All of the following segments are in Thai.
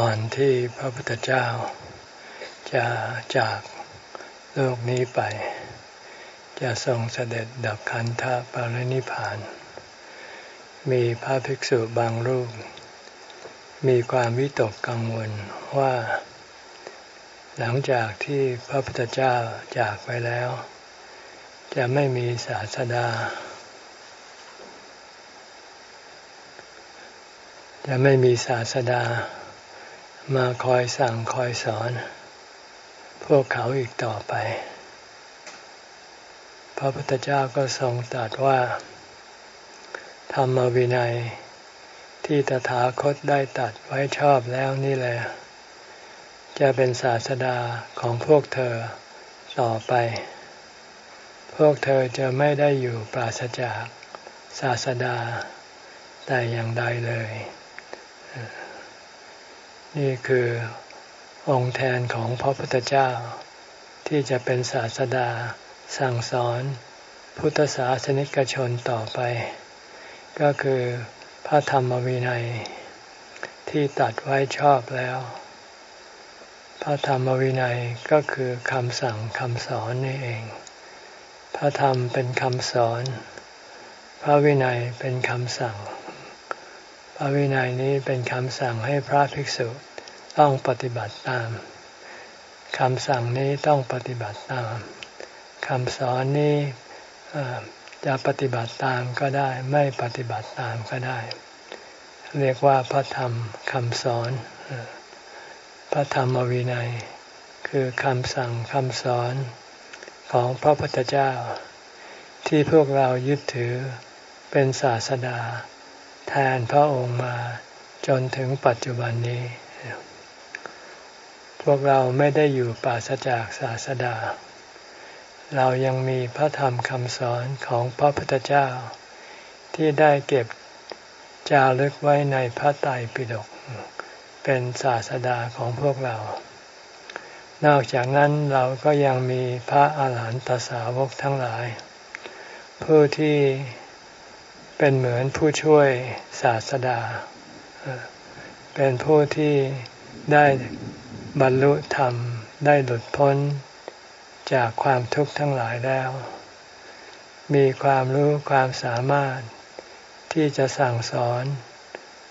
ตอนที่พระพุทธเจ้า จะจากโลกนี้ไป จะทรงเสด็จดับขันธปรินิพาน มีพระภิกษุบางรูป มีความวิตกกังวลว่า หลังจากที่พระพุทธเจ้าจากไปแล้ว จะไม่มีศาสดาจะไม่มีศาสดา มาคอยสั่งคอยสอน พวกเขาอีกต่อไป พระพุทธเจ้าก็ทรงตรัสว่า ธรรมวินัย ที่ตถาคตได้ตัดไว้ชอบแล้วนี่แหละ จะเป็นศาสดาของพวกเธอต่อไป พวกเธอจะไม่ได้อยู่ปราศจากศาสดาแต่อย่างใดเลย นี่คือองค์แทนของพระพุทธเจ้า ที่จะเป็นศาสดา สั่งสอนพุทธศาสนิกชนต่อไป ก็คือพระธรรมวินัย ที่ตัดไว้ชอบแล้ว พระธรรมวินัยก็คือคำสั่งคำสอนนี่เอง พระธรรมเป็นคำสอน พระวินัยเป็นคำสั่ง พระวินัยนี้เป็นคำสั่งให้พระภิกษุต้องปฏิบัติตามคำสั่งนี้ต้องปฏิบัติตามคำสอนนี้จะปฏิบัติตามก็ได้ ไม่ปฏิบัติตามก็ได้ เรียกว่าพระธรรมคำสอน พระธรรมวินัย คือคำสั่งคำสอนของพระพุทธเจ้า ที่พวกเรายึดถือเป็นศาสดา แทนพระองค์มาจนถึงปัจจุบันนี้ พวกเราไม่ได้อยู่ปราศจากศาสดา เรายังมีพระธรรมคำสอนของพระพุทธเจ้า ที่ได้เก็บจารึกไว้ในพระไตรปิฎกเป็นศาสดาของพวกเรา นอกจากนั้นเราก็ยังมีพระอาหารหันตสาวกทั้งหลาย ผู้ที่ เป็นเหมือนผู้ช่วยศาสดา เป็นผู้ที่ได้บรรลุธรรม ได้หลุดพ้นจากความทุกข์ทั้งหลายแล้ว มีความรู้ความสามารถที่จะสั่งสอน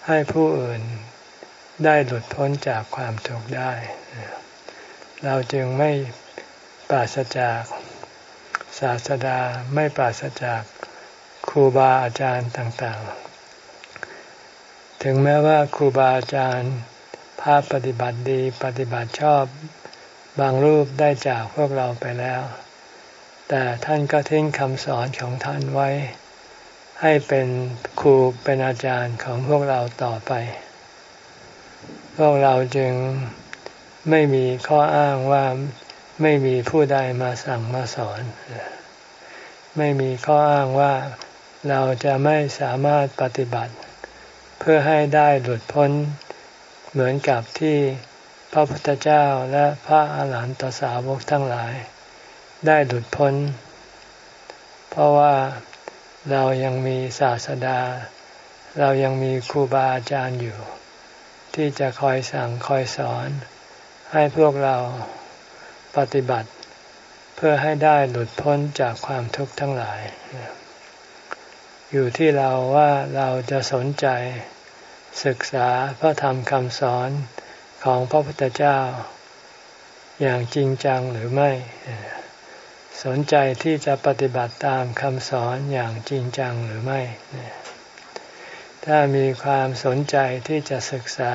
ให้ผู้อื่นได้หลุดพ้นจากความทุกข์ได้ เราจึงไม่ปราศจากศาสดาไม่ปราศจาก ครูบาอาจารย์ต่างๆ ถึงแม้ว่าครูบาอาจารย์ภาพปฏิบัติดีปฏิบัติชอบบางรูปได้จากพวกเราไปแล้ว แต่ท่านก็ทิ้งคำสอนของท่านไว้ ให้เป็นครูเป็นอาจารย์ของพวกเราต่อไป พวกเราจึงไม่มีข้ออ้างว่าไม่มีผู้ใดมาสั่งมาสอน ไม่มีข้ออ้างว่า เราจะไม่สามารถปฏิบัติ เพื่อให้ได้หลุดพ้น เหมือนกับที่พระพุทธเจ้าและพระอาหารหันตสาวกทั้งหลาย ได้หลุดพ้น เพราะว่าเรายังมีศาสดา เรายังมีครูบาอาจารย์อยู่ ที่จะคอยสั่งคอยสอน ให้พวกเราปฏิบัติ เพื่อให้ได้หลุดพ้นจากความทุกข์ทั้งหลาย อยู่ที่เราว่าเราจะสนใจศึกษาพระธรรมคำสอนของพระพุทธเจ้า อย่างจริงจังหรือไม่ สนใจที่จะปฏิบัติตามคำสอนอย่างจริงจังหรือไม่ ถ้ามีความสนใจที่จะศึกษา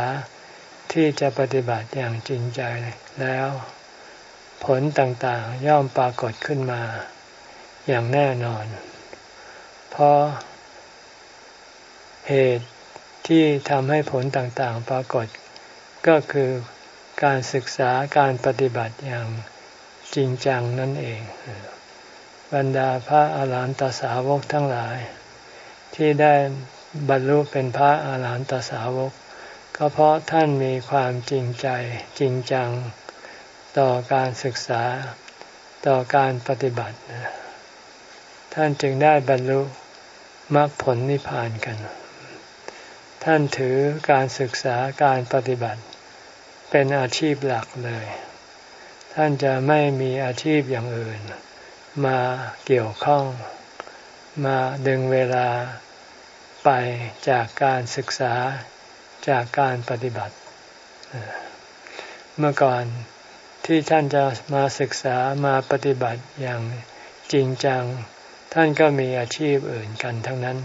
ที่จะปฏิบัติอย่างจริงใจแล้ว ผลต่างๆย่อมปรากฏขึ้นมา อย่างแน่นอน เพราะ เหตุที่ทำให้ผลต่างๆ ปรากฏ ก็คือการศึกษาการปฏิบัติอย่างจริงจังนั่นเอง บรรดาพระอาหารหันตสาวกทั้งหลาย ที่ได้บรรลุเป็นพระอาหารหันตสาวก ก็เพราะท่านมีความจริงใจจริงจัง ต่อการศึกษาต่อการปฏิบัติ ท่านจึงได้บรรลุมรรคผลนิพพานกัน ท่านถือการศึกษาการปฏิบัติ เป็นอาชีพหลักเลย ท่านจะไม่มีอาชีพอย่างอื่น มาเกี่ยวข้อง มาดึงเวลาไปจากการศึกษาจากการปฏิบัติ เมื่อก่อนที่ท่านจะมาศึกษามาปฏิบัติอย่างจริงจัง ท่านก็มีอาชีพอื่นกันทั้งนั้น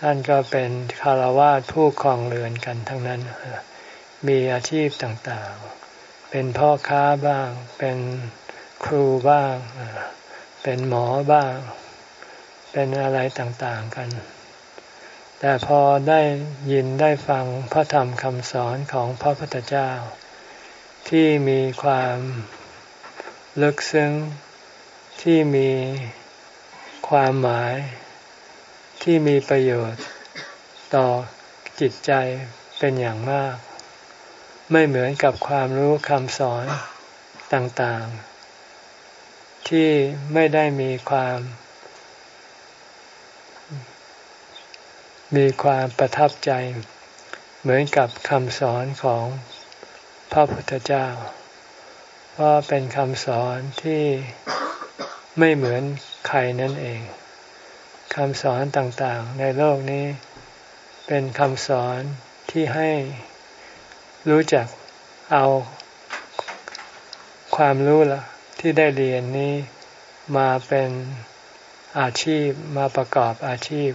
ท่านก็เป็นคารวาสผู้ครองเรือนกันทั้งนั้น มีอาชีพต่างๆ เป็นพ่อค้าบ้าง เป็นครูบ้าง เป็นหมอบ้าง เป็นอะไรต่างๆกัน แต่พอได้ยินได้ฟังพระธรรมคำสอนของพระพุทธเจ้า ที่มีความลึกซึ้งที่มีความหมาย ที่มีประโยชน์ต่อจิตใจเป็นอย่างมาก ไม่เหมือนกับความรู้คำสอนต่างๆ ที่ไม่ได้มีความ มีความประทับใจ เหมือนกับคำสอนของพระพุทธเจ้า เพราะเป็นคำสอนที่ไม่เหมือนใครนั่นเอง คำสอนต่างๆ ในโลกนี้ เป็นคำสอนที่ให้รู้จักเอาความรู้ละที่ได้เรียนนี้มาเป็นอาชีพมาประกอบอาชีพ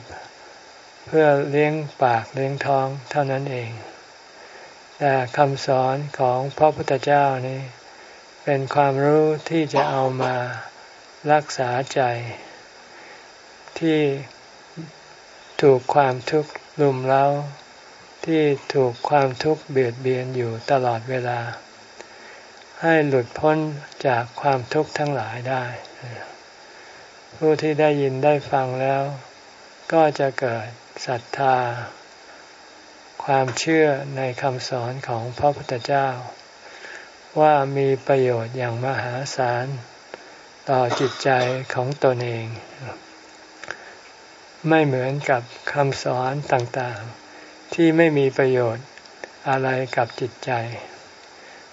เพื่อเลี้ยงปากเลี้ยงท้องเท่านั้นเอง แต่คำสอนของพระพุทธเจ้านี้ เป็นความรู้ที่จะเอามารักษาใจ ที่ถูกความทุกข์ลุมเล้า ที่ถูกความทุกข์เบียดเบียนอยู่ตลอดเวลา ให้หลุดพ้นจากความทุกข์ทั้งหลายได้ ผู้ที่ได้ยินได้ฟังแล้ว ก็จะเกิดศรัทธา ความเชื่อในคำสอนของพระพุทธเจ้า ว่ามีประโยชน์อย่างมหาศาลต่อจิตใจของตนเอง ไม่เหมือนกับคำสอนต่างๆ ที่ไม่มีประโยชน์อะไรกับจิตใจ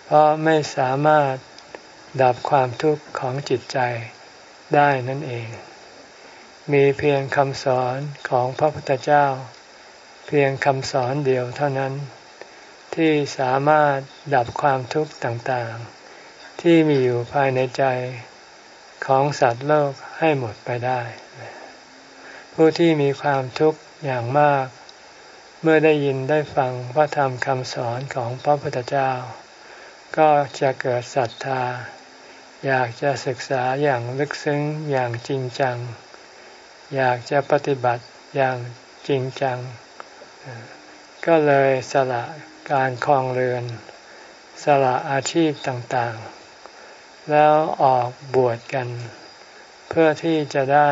เพราะไม่สามารถดับความทุกข์ของจิตใจได้นั่นเอง มีเพียงคำสอนของพระพุทธเจ้า เพียงคำสอนเดียวเท่านั้น ที่สามารถดับความทุกข์ต่างๆ ที่มีอยู่ภายในใจของสัตว์โลกให้หมดไปได้ ผู้ที่มีความทุกข์อย่างมาก เมื่อได้ยินได้ฟังพระธรรมคำสอนของพระพุทธเจ้า ก็จะเกิดศรัทธา อยากจะศึกษาอย่างลึกซึ้งอย่างจริงจัง อยากจะปฏิบัติอย่างจริงจัง ก็เลยสละการคลองเรือน สละอาชีพต่างๆ แล้วออกบวชกัน เพื่อที่จะได้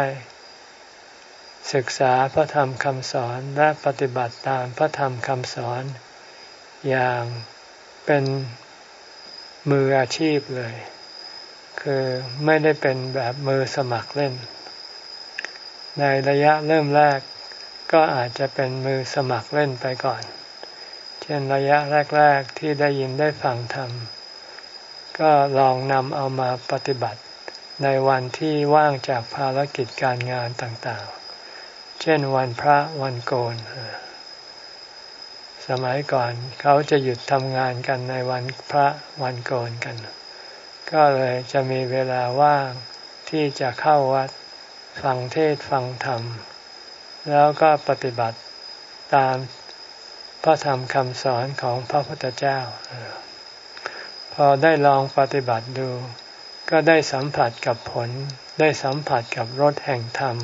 ศึกษาพระธรรมคำสอนและปฏิบัติตามพระธรรมคำสอน อย่างเป็นมืออาชีพเลย คือไม่ได้เป็นแบบมือสมัครเล่น ในระยะเริ่มแรกก็อาจจะเป็นมือสมัครเล่นไปก่อน เช่นระยะแรก ๆที่ได้ยินได้ฟังธรรม ก็ลองนำเอามาปฏิบัติในวันที่ว่างจากภารกิจการงานต่างๆ เช่นวันพระวันโกน สมัยก่อนเขาจะหยุดทำงานกันในวันพระวันโกนกัน ก็เลยจะมีเวลาว่างที่จะเข้าวัดฟังเทศฟังธรรม แล้วก็ปฏิบัติตามพระธรรมคำสอนของพระพุทธเจ้า พอได้ลองปฏิบัติดู ก็ได้สัมผัสกับผล ได้สัมผัสกับรสแห่งธรรม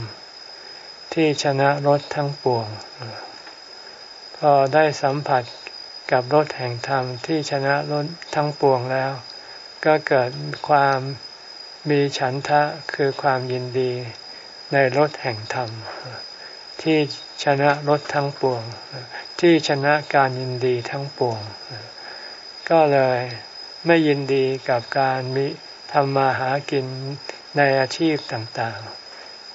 ที่ชนะรสทั้งปวง พอได้สัมผัสกับรสแห่งธรรมที่ชนะรสทั้งปวงแล้ว ก็เกิดความมีฉันทะคือความยินดีในรสแห่งธรรม ที่ชนะรถทั้งปวง ที่ชนะการยินดีทั้งปวง ก็เลยไม่ยินดีกับการมีทำมาหากินในอาชีพต่างๆ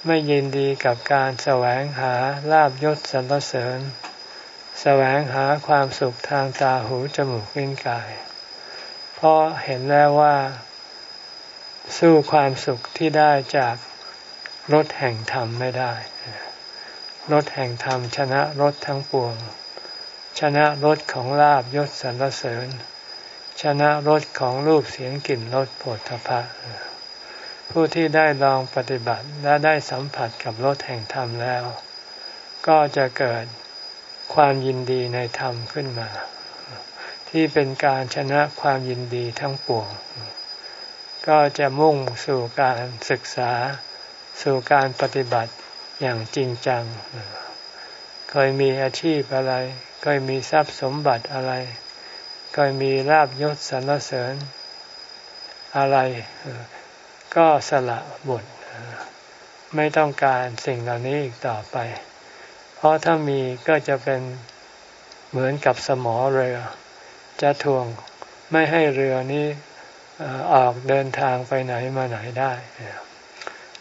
ไม่ยินดีกับการแสวงหาลาบยศสรรเสริญ แสวงหาความสุขทางตาหูจมูกลิ้นกาย เพราะเห็นแล้วว่า สู้ความสุขที่ได้จากรถแห่งธรรมไม่ได้ รถแห่งธรรมชนะรถทั้งปวง ชนะรถของลาบยศสรรเสริญ ชนะรถของรูปเสียงกลิ่นรสผลทพะ ผู้ที่ได้ลองปฏิบัติและได้สัมผัสกับรถแห่งธรรมแล้ว ก็จะเกิดความยินดีในธรรมขึ้นมา ที่เป็นการชนะความยินดีทั้งปวง ก็จะมุ่งสู่การศึกษาสู่การปฏิบัติอย่างจริงจัง เคยมีอาชีพอะไร เคยมีทรัพย์สมบัติอะไร เคยมีลาบยศสรรเสริญอะไร ก็สละบทไม่ต้องการสิ่งเหล่านี้อีกต่อไป เพราะถ้ามีก็จะเป็นเหมือนกับสมอเรือ จะทวงไม่ให้เรือนี้ออกเดินทางไปไหนมาไหนได้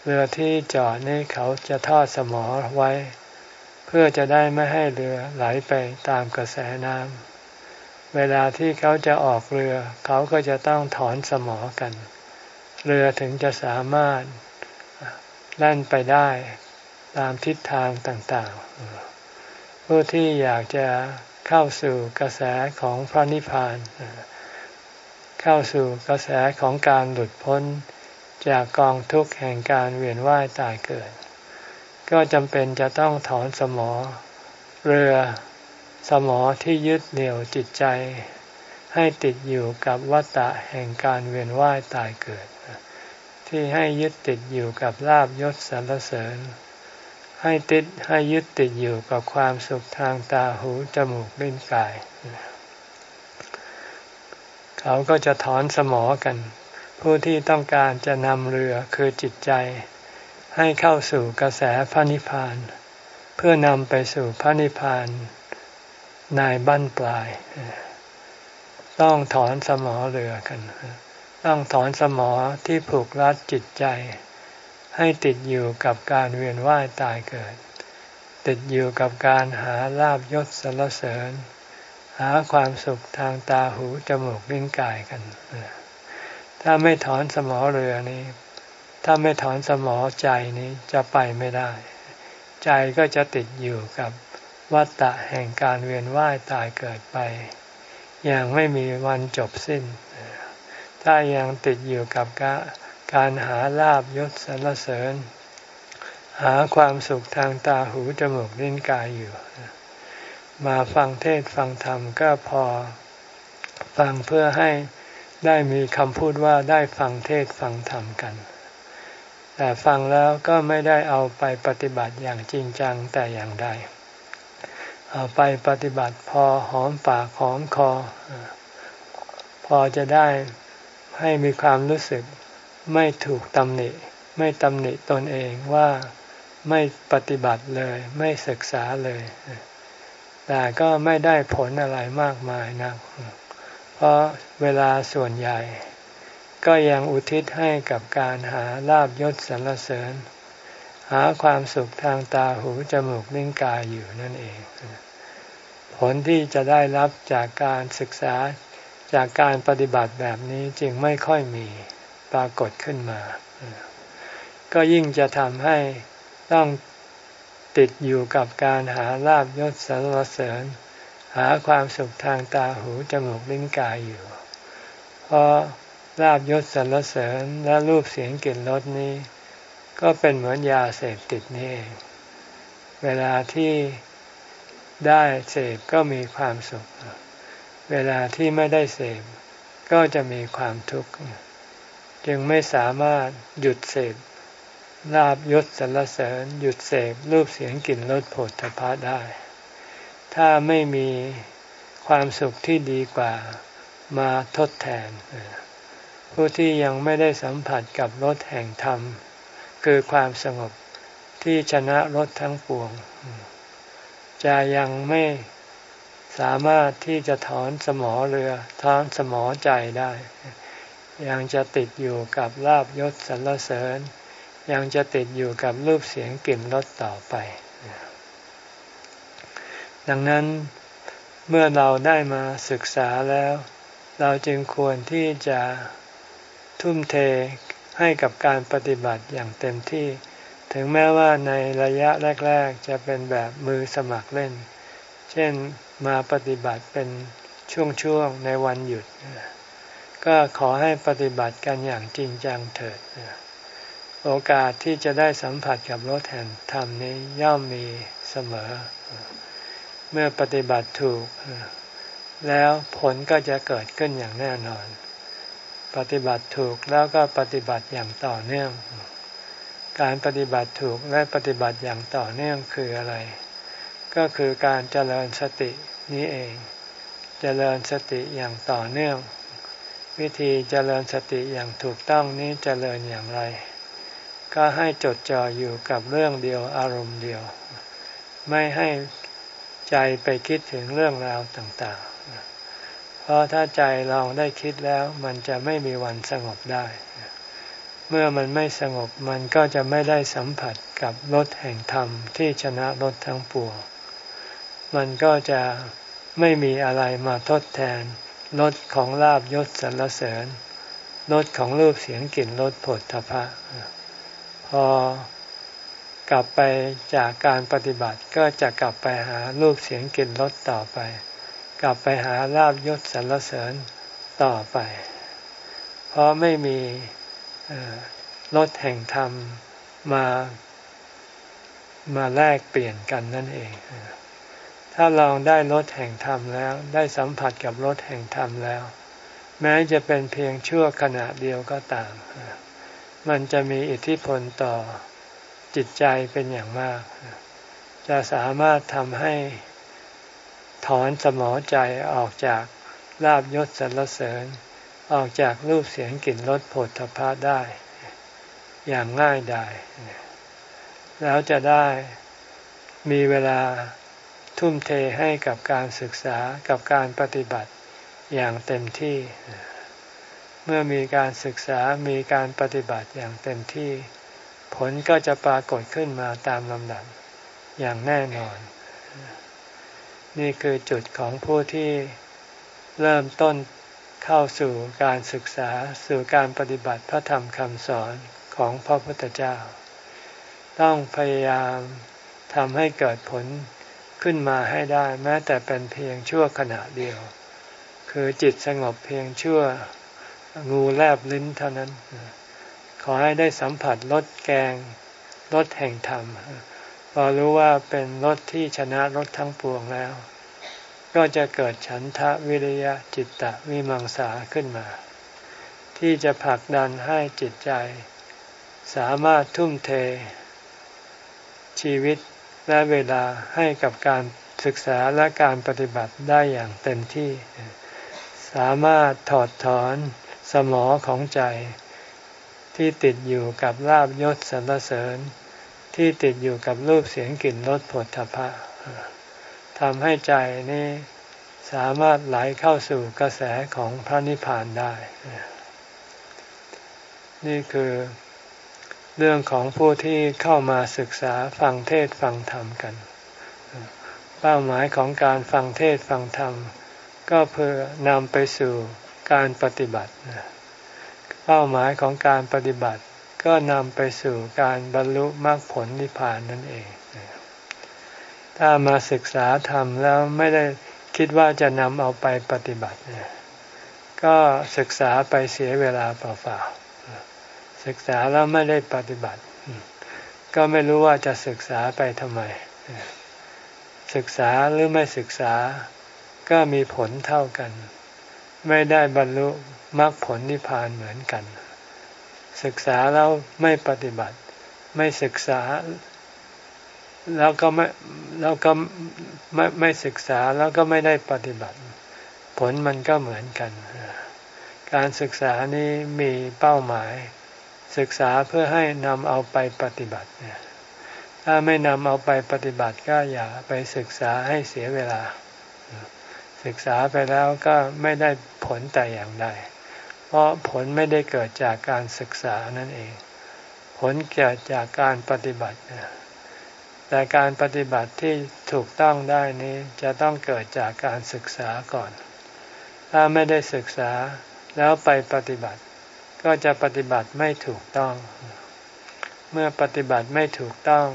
เรือที่จอดนี่เขาจะทอดสมอไว้ เพื่อจะได้ไม่ให้เรือไหลไปตามกระแสน้ำเวลาที่เขาจะออกเรือ เขาก็จะต้องถอนสมอกัน เรือถึงจะสามารถแล่นไปได้ตามทิศทางต่างๆ ผู้ที่อยากจะเข้าสู่กระแสของพระนิพพาน เข้าสู่กระแสของการหลุดพ้นจากกองทุกข์แห่งการเวียนว่ายตายเกิด ก็จำเป็นจะต้องถอนสมอ เรือสมอที่ยึดเหนี่ยวจิตใจ ให้ติดอยู่กับวัฏฏะแห่งการเวียนว่ายตายเกิด ที่ให้ยึดติดอยู่กับลาบยศสรรเสริญ ให้ติดให้ยึดติดอยู่กับความสุขทางตาหูจมูกลิ้นกาย เขาก็จะถอนสมอกัน ผู้ที่ต้องการจะนำเรือคือจิตใจ ให้เข้าสู่กระแสพระนิพพาน เพื่อนำไปสู่พระนิพพานนายบั้นปลาย ต้องถอนสมอเรือกัน ต้องถอนสมอที่ผูกรัดจิตใจ ให้ติดอยู่กับการเวียนว่ายตายเกิด ติดอยู่กับการหาลาบยศสรรเสริญ หาความสุขทางตาหูจมูกลิ้นกายกัน ถ้าไม่ถอนสมอเรือนี้ ถ้าไม่ถอนสมอใจนี้จะไปไม่ได้ ใจก็จะติดอยู่กับวัฏฏะแห่งการเวียนว่ายตายเกิดไป อย่างไม่มีวันจบสิ้น ถ้ายังติดอยู่กับการหาลาบยศสรรเสริญ หาความสุขทางตาหูจมูกลิ้นกายอยู่ มาฟังเทศฟังธรรมก็พอ ฟังเพื่อให้ได้มีคำพูดว่าได้ฟังเทศฟังธรรมกัน แต่ฟังแล้วก็ไม่ได้เอาไปปฏิบัติอย่างจริงจังแต่อย่างใดเอาไปปฏิบัติพอหอมปากหอมคอ พอจะได้ ให้มีความรู้สึกไม่ถูกตำหนิ ไม่ตำหนิตนเองว่าไม่ปฏิบัติเลยไม่ศึกษาเลย แต่ก็ไม่ได้ผลอะไรมากมายนะัก เพราะเวลาส่วนใหญ่ ก็ยังอุทิศให้กับการหาลาบยศสรรเสริญ หาความสุขทางตาหูจมูกลิ้นกายอยู่นั่นเอง ผลที่จะได้รับจากการศึกษา จากการปฏิบัติแบบนี้จึงไม่ค่อยมีปรากฏขึ้นมา ก็ยิ่งจะทำให้ต้องติดอยู่กับการหาลาบยศสรรเสริญ หาความสุขทางตาหูจมูกลิ้นกายอยู่ เพราะลาบยศสรรเสริญและรูปเสียงกลิ่นรสนี้ ก็เป็นเหมือนยาเสพติดนี่เองเวลาที่ได้เสพก็มีความสุข เวลาที่ไม่ได้เสพก็จะมีความทุกข์ จึงไม่สามารถหยุดเสพลาบยศสรรเสริญ หยุดเสพรูปเสียงกลิ่นรสผลทพะได้ ถ้าไม่มีความสุขที่ดีกว่ามาทดแทน ผู้ที่ยังไม่ได้สัมผัสกับรสแห่งธรรม คือความสงบที่ชนะรสทั้งปวง จะยังไม่ สามารถที่จะถอนสมอเรือถอนสมอใจได้ ยังจะติดอยู่กับลาบยศสรรเสริญ ยังจะติดอยู่กับรูปเสียงกลิ่นรสต่อไป ดังนั้นเมื่อเราได้มาศึกษาแล้ว เราจึงควรที่จะทุ่มเทให้กับการปฏิบัติอย่างเต็มที่ ถึงแม้ว่าในระยะแรก ๆ จะเป็นแบบมือสมัครเล่น เช่น มาปฏิบัติเป็นช่วงๆในวันหยุด ก็ขอให้ปฏิบัติกันอย่างจริงจังเถิด โอกาสที่จะได้สัมผัสกับรถแห่งธรรมนี้ย่อมมีเสมอ เมื่อปฏิบัติถูก แล้วผลก็จะเกิดขึ้นอย่างแน่นอน ปฏิบัติถูกแล้วก็ปฏิบัติอย่างต่อเนื่อง การปฏิบัติถูกและปฏิบัติอย่างต่อเนื่องคืออะไร ก็คือการเจริญสตินี้เอง เจริญสติอย่างต่อเนื่อง วิธีเจริญสติอย่างถูกต้องนี้เจริญอย่างไร ก็ให้จดจ่ออยู่กับเรื่องเดียวอารมณ์เดียว ไม่ให้ใจไปคิดถึงเรื่องราวต่างๆ เพราะถ้าใจลองได้คิดแล้วมันจะไม่มีวันสงบได้ เมื่อมันไม่สงบมันก็จะไม่ได้สัมผัสกับรสแห่งธรรมที่ชนะรสทั้งปวง มันก็จะไม่มีอะไรมาทดแทนรสของลาบยศสรรเสริญรสของรูปเสียงกลิ่นรสผลทพะ พอกลับไปจากการปฏิบัติก็จะกลับไปหารูปเสียงกลิ่นรสต่อไป กลับไปหาลาบยศสรรเสริญต่อไป เพราะไม่มีรสแห่งธรรมมามาแลกเปลี่ยนกันนั่นเอง ถ้าลองได้รสแห่งธรรมแล้ว ได้สัมผัสกับรสแห่งธรรมแล้ว แม้จะเป็นเพียงชั่วขณะเดียวก็ตาม มันจะมีอิทธิพลต่อจิตใจเป็นอย่างมาก จะสามารถทำให้ถอนสมอใจออกจากลาบยศสรรเสริญ ออกจากรูปเสียงกลิ่นรสผลทพะได้ อย่างง่ายดายแล้วจะได้มีเวลา ทุ่มเทให้กับการศึกษากับการปฏิบัติอย่างเต็มที่ เมื่อมีการศึกษามีการปฏิบัติอย่างเต็มที่ ผลก็จะปรากฏขึ้นมาตามลำดับอย่างแน่นอน นี่คือจุดของผู้ที่เริ่มต้นเข้าสู่การศึกษาสู่การปฏิบัติพระธรรมคำสอนของพระพุทธเจ้า ต้องพยายามทำให้เกิดผล ขึ้นมาให้ได้แม้แต่เป็นเพียงชั่วขณะเดียว คือจิตสงบเพียงชั่วงูแลบลิ้นเท่านั้น ขอให้ได้สัมผัสรสแกงรสแห่งธรรมพอรู้ว่าเป็นรสที่ชนะรสทั้งปวงแล้ว ก็จะเกิดฉันทะวิริยะจิตตะวิมังสาขึ้นมา ที่จะผลักดันให้จิตใจ สามารถทุ่มเท ชีวิต และเวลาให้กับการศึกษาและการปฏิบัติได้อย่างเต็มที่ สามารถถอดถอนสมอของใจ ที่ติดอยู่กับลาบยศสรรเสริญ ที่ติดอยู่กับรูปเสียงกลิ่นรสผลทพะทำให้ใจนี้สามารถไหลเข้าสู่กระแสของพระนิพพานได้ นี่คือ เรื่องของผู้ที่เข้ามาศึกษาฟังเทศฟังธรรมกัน เป้าหมายของการฟังเทศฟังธรรม ก็เพื่อนำไปสู่การปฏิบัติ เป้าหมายของการปฏิบัติ ก็นำไปสู่การบรรลุมรรคผลนิพพานนั่นเอง ถ้ามาศึกษาธรรมแล้วไม่ได้คิดว่าจะนำเอาไปปฏิบัติ ก็ศึกษาไปเสียเวลาเปล่าๆ ศึกษาแล้วไม่ได้ปฏิบัติ ก็ไม่รู้ว่าจะศึกษาไปทำไม ศึกษาหรือไม่ศึกษาก็มีผลเท่ากัน ไม่ได้บรรลุมรรคผลนิพพานเหมือนกัน ศึกษาแล้วไม่ปฏิบัติ ไม่ศึกษา แล้วก็ไม่แล้วก็ไม่ไม่ศึกษาแล้วก็ไม่ได้ปฏิบัติ ผลมันก็เหมือนกัน การศึกษานี้มีเป้าหมาย ศึกษาเพื่อให้นำเอาไปปฏิบัติ ถ้าไม่นำเอาไปปฏิบัติก็อย่าไปศึกษาให้เสียเวลา ศึกษาไปแล้วก็ไม่ได้ผลแต่อย่างใด เพราะผลไม่ได้เกิดจากการศึกษานั่นเอง ผลเกิดจากการปฏิบัติ แต่การปฏิบัติที่ถูกต้องได้นี้จะต้องเกิดจากการศึกษาก่อน ถ้าไม่ได้ศึกษาแล้วไปปฏิบัติ ก็จะปฏิบัติไม่ถูกต้อง เมื่อปฏิบัติไม่ถูกต้อง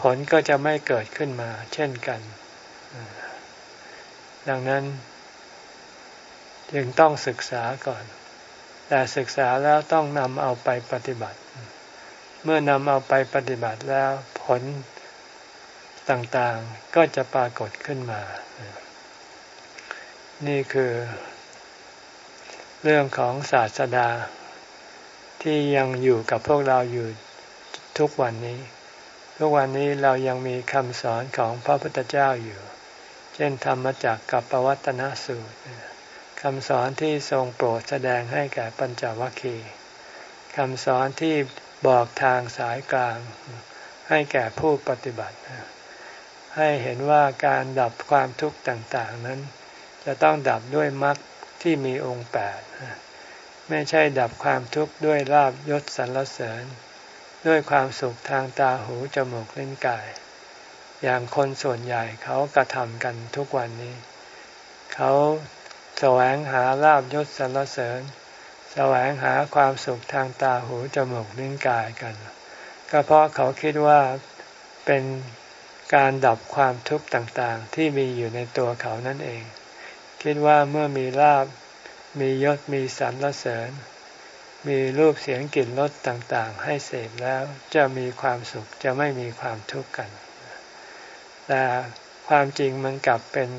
ผลก็จะไม่เกิดขึ้นมา เช่นกัน ดังนั้น จึงต้องศึกษาก่อน แต่ศึกษาแล้วต้องนำเอาไปปฏิบัติ เมื่อนำเอาไปปฏิบัติแล้วผลต่างๆก็จะปรากฏขึ้นมา นี่คือ เรื่องของศาสดา ที่ยังอยู่กับพวกเราอยู่ทุกวันนี้ ทุกวันนี้เรายังมีคำสอนของพระพุทธเจ้าอยู่ เช่นธรรมจักกับปวัตนสูตรคำสอนที่ทรงโปรดแสดงให้แก่ปัญจวัคคีย์คำสอนที่บอกทางสายกลาง ให้แก่ผู้ปฏิบัติ ให้เห็นว่าการดับความทุกข์ต่าง ๆ นั้น จะต้องดับด้วยมรรค ที่มีองค์แปดไม่ใช่ดับความทุกข์ด้วยลาบยศสรรเสริญ ด้วยความสุขทางตาหูจมูกลิ้นกาย อย่างคนส่วนใหญ่เขากระทำกันทุกวันนี้ เขาแสวงหาลาบยศสรรเสริญ แสวงหาความสุขทางตาหูจมูกลิ้นกายกัน ก็เพราะเขาคิดว่าเป็นการดับความทุกข์ต่างๆ ที่มีอยู่ในตัวเขานั่นเอง คิดว่าเมื่อมีลาบมียศมีสรรเสริญ มีรูปเสียงกลิ่นรสต่างๆ ให้เสพแล้วจะมีความสุขจะไม่มีความทุกข์กัน แต่ความจริงมันกลับเป็น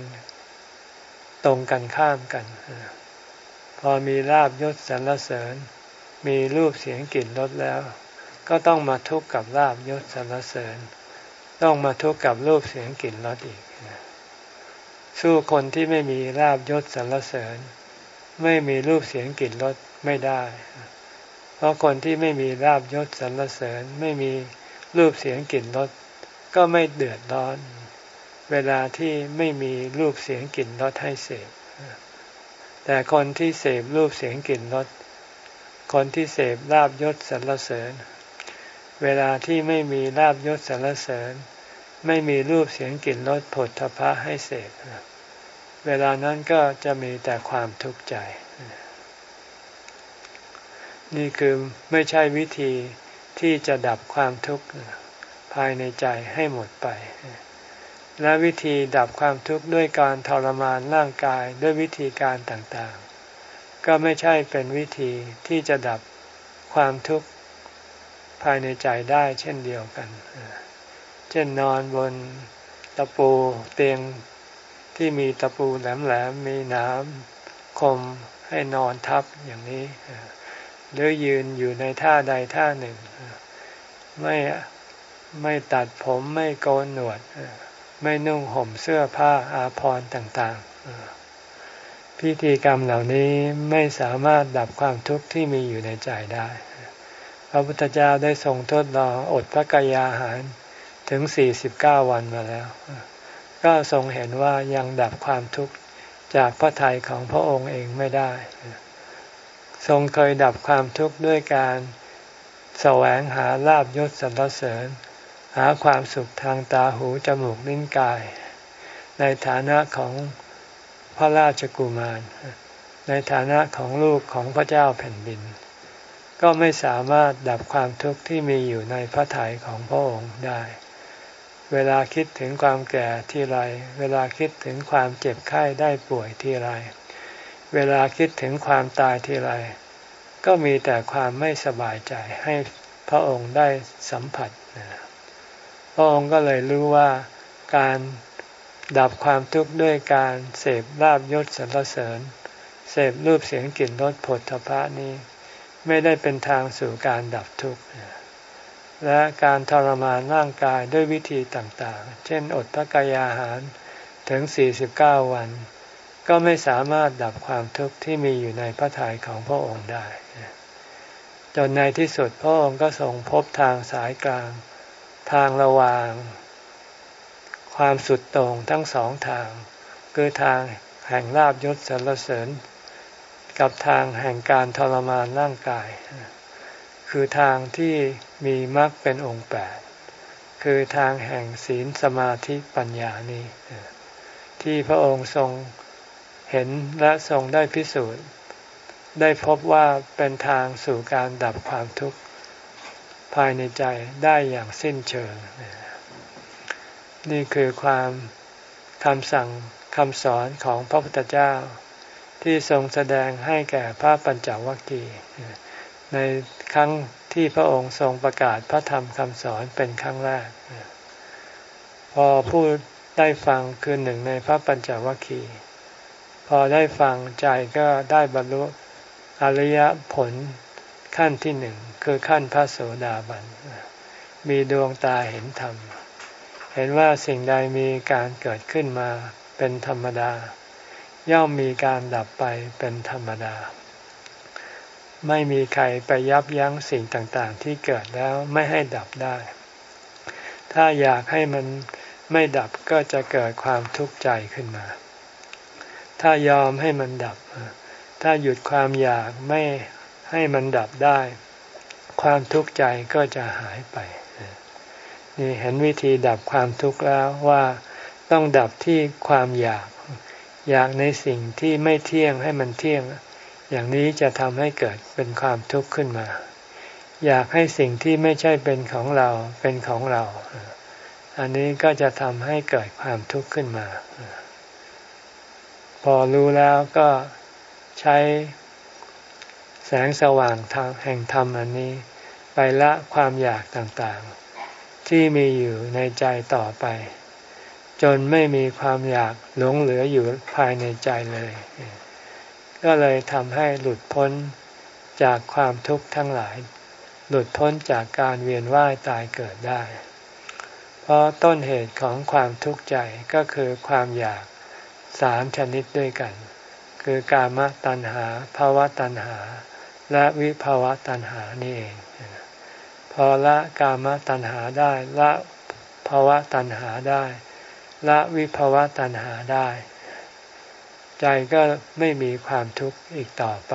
ตรงกันข้ามกัน พอมีลาบยศสรรเสริญ มีรูปเสียงกลิ่นรสแล้ว ก็ต้องมาทุกข์กับลาบยศสรรเสริญ ต้องมาทุกข์กับรูปเสียงกลิ่นรสอีก สู้คนที่ไม่มีลาบยศสรรเสริญ ไม่มีรูปเสียงกลิ่นรสไม่ได้ เพราะคนที่ไม่มีลาบยศสรรเสริญ ไม่มีรูปเสียงกลิ่นรสก็ไม่เดือดร้อน เวลาที่ไม่มีรูปเสียงกลิ่นรสให้เสพแต่คนที่เสพรูปเสียงกลิ่นรสคนที่เสพลาบยศสรรเสริญ เวลาที่ไม่มีลาบยศสรรเสริญ ไม่มีรูปเสียงกลิ่นรสผลทพะให้เสพ เวลานั้นก็จะมีแต่ความทุกข์ใจ นี่คือไม่ใช่วิธีที่จะดับความทุกข์ภายในใจให้หมดไป และวิธีดับความทุกข์ด้วยการทรมานร่างกายด้วยวิธีการต่างๆ ก็ไม่ใช่เป็นวิธีที่จะดับความทุกข์ภายในใจได้เช่นเดียวกัน เช่นนอนบนตะปูเตียง ที่มีตะปูแหลมๆมีน้ำคมให้นอนทับอย่างนี้หรือยืนอยู่ในท่าใดท่าหนึ่ง ไม่ไม่ตัดผมไม่โกนหนวด ไม่นุ่งห่มเสื้อผ้าอาภรณ์ต่างๆ พิธีกรรมเหล่านี้ไม่สามารถดับความทุกข์ที่มีอยู่ในใจได้ พระพุทธเจ้าได้ทรงทดลองอดพระกายอาหารถึง 49 วันมาแล้ว ก็ทรงเห็นว่ายังดับความทุกข์จากพระทัยของพระองค์เองไม่ได้ ทรงเคยดับความทุกข์ด้วยการแสวงหาลาบยศสรรเสริญ หาความสุขทางตาหูจมูกลิ้นกาย ในฐานะของพระราชกุมาร ในฐานะของลูกของพระเจ้าแผ่นดิน ก็ไม่สามารถดับความทุกข์ที่มีอยู่ในพระทัยของพระองค์ได้ เวลาคิดถึงความแก่ที่ไร เวลาคิดถึงความเจ็บไข้ได้ป่วยที่ไร เวลาคิดถึงความตายที่ไร ก็มีแต่ความไม่สบายใจให้พระองค์ได้สัมผัส พระองค์ก็เลยรู้ว่าการดับความทุกข์ด้วยการเสพลาบยศสรรเสริญ เสพรูปเสียงกลิ่นรสผลทพะนี้ ไม่ได้เป็นทางสู่การดับทุกข์ และการทรมานร่างกายด้วยวิธีต่างๆ เช่นอดพระกายอาหารถึง 49 วัน ก็ไม่สามารถดับความทุกข์ที่มีอยู่ในพระทัยของพระองค์ได้ จนในที่สุดพระองค์ก็ทรงพบทางสายกลาง ทางระหว่าง ความสุดโต่งทั้งสองทาง คือทางแห่งลาบยศสรรเสริญ กับทางแห่งการทรมานร่างกาย คือทางที่มีมรรคเป็นองค์แปดคือทางแห่งศีลสมาธิปัญญานี้ ที่พระองค์ทรงเห็นและทรงได้พิสูจน์ ได้พบว่าเป็นทางสู่การดับความทุกข์ภายในใจได้อย่างสิ้นเชิง นี่คือความคำสั่งคำสอนของพระพุทธเจ้า ที่ทรงแสดงให้แก่พระปัญจวัคคีย์ใน ครั้งที่พระองค์ทรงประกาศพระธรรมคำสอนเป็นครั้งแรก พอผู้ได้ฟังคือหนึ่งในพระปัญจวัคคีย์พอได้ฟังใจก็ได้บรรลุอริยผลขั้นที่หนึ่งคือขั้นพระโสดาบัน มีดวงตาเห็นธรรม เห็นว่าสิ่งใดมีการเกิดขึ้นมาเป็นธรรมดา ย่อมมีการดับไปเป็นธรรมดา ไม่มีใครไปยับยั้งสิ่งต่างๆ ที่เกิดแล้วไม่ให้ดับได้ ถ้าอยากให้มันไม่ดับก็จะเกิดความทุกข์ใจขึ้นมา ถ้ายอมให้มันดับ ถ้าหยุดความอยากไม่ให้มันดับได้ ความทุกข์ใจก็จะหายไป นี่เห็นวิธีดับความทุกข์แล้วว่าต้องดับที่ความอยาก อยากในสิ่งที่ไม่เที่ยงให้มันเที่ยง อย่างนี้จะทำให้เกิดเป็นความทุกข์ขึ้นมา อยากให้สิ่งที่ไม่ใช่เป็นของเราเป็นของเรา อันนี้ก็จะทำให้เกิดความทุกข์ขึ้นมา พอรู้แล้วก็ใช้แสงสว่างทางแห่งธรรมอันนี้ ไปละความอยากต่างๆ ที่มีอยู่ในใจต่อไป จนไม่มีความอยากหลงเหลืออยู่ภายในใจเลย ก็เลยทำให้หลุดพ้นจากความทุกข์ทั้งหลาย หลุดพ้นจากการเวียนว่ายตายเกิดได้ เพราะต้นเหตุของความทุกข์ใจก็คือความอยากสามชนิดด้วยกัน คือกามตัณหาภาวะตัณหา และวิภาวะตัณหานี่เอง พอละกามตัณหาได้ละภาวะตัณหาได้ ละวิภาวะตัณหาได้ ใจก็ไม่มีความทุกข์อีกต่อไป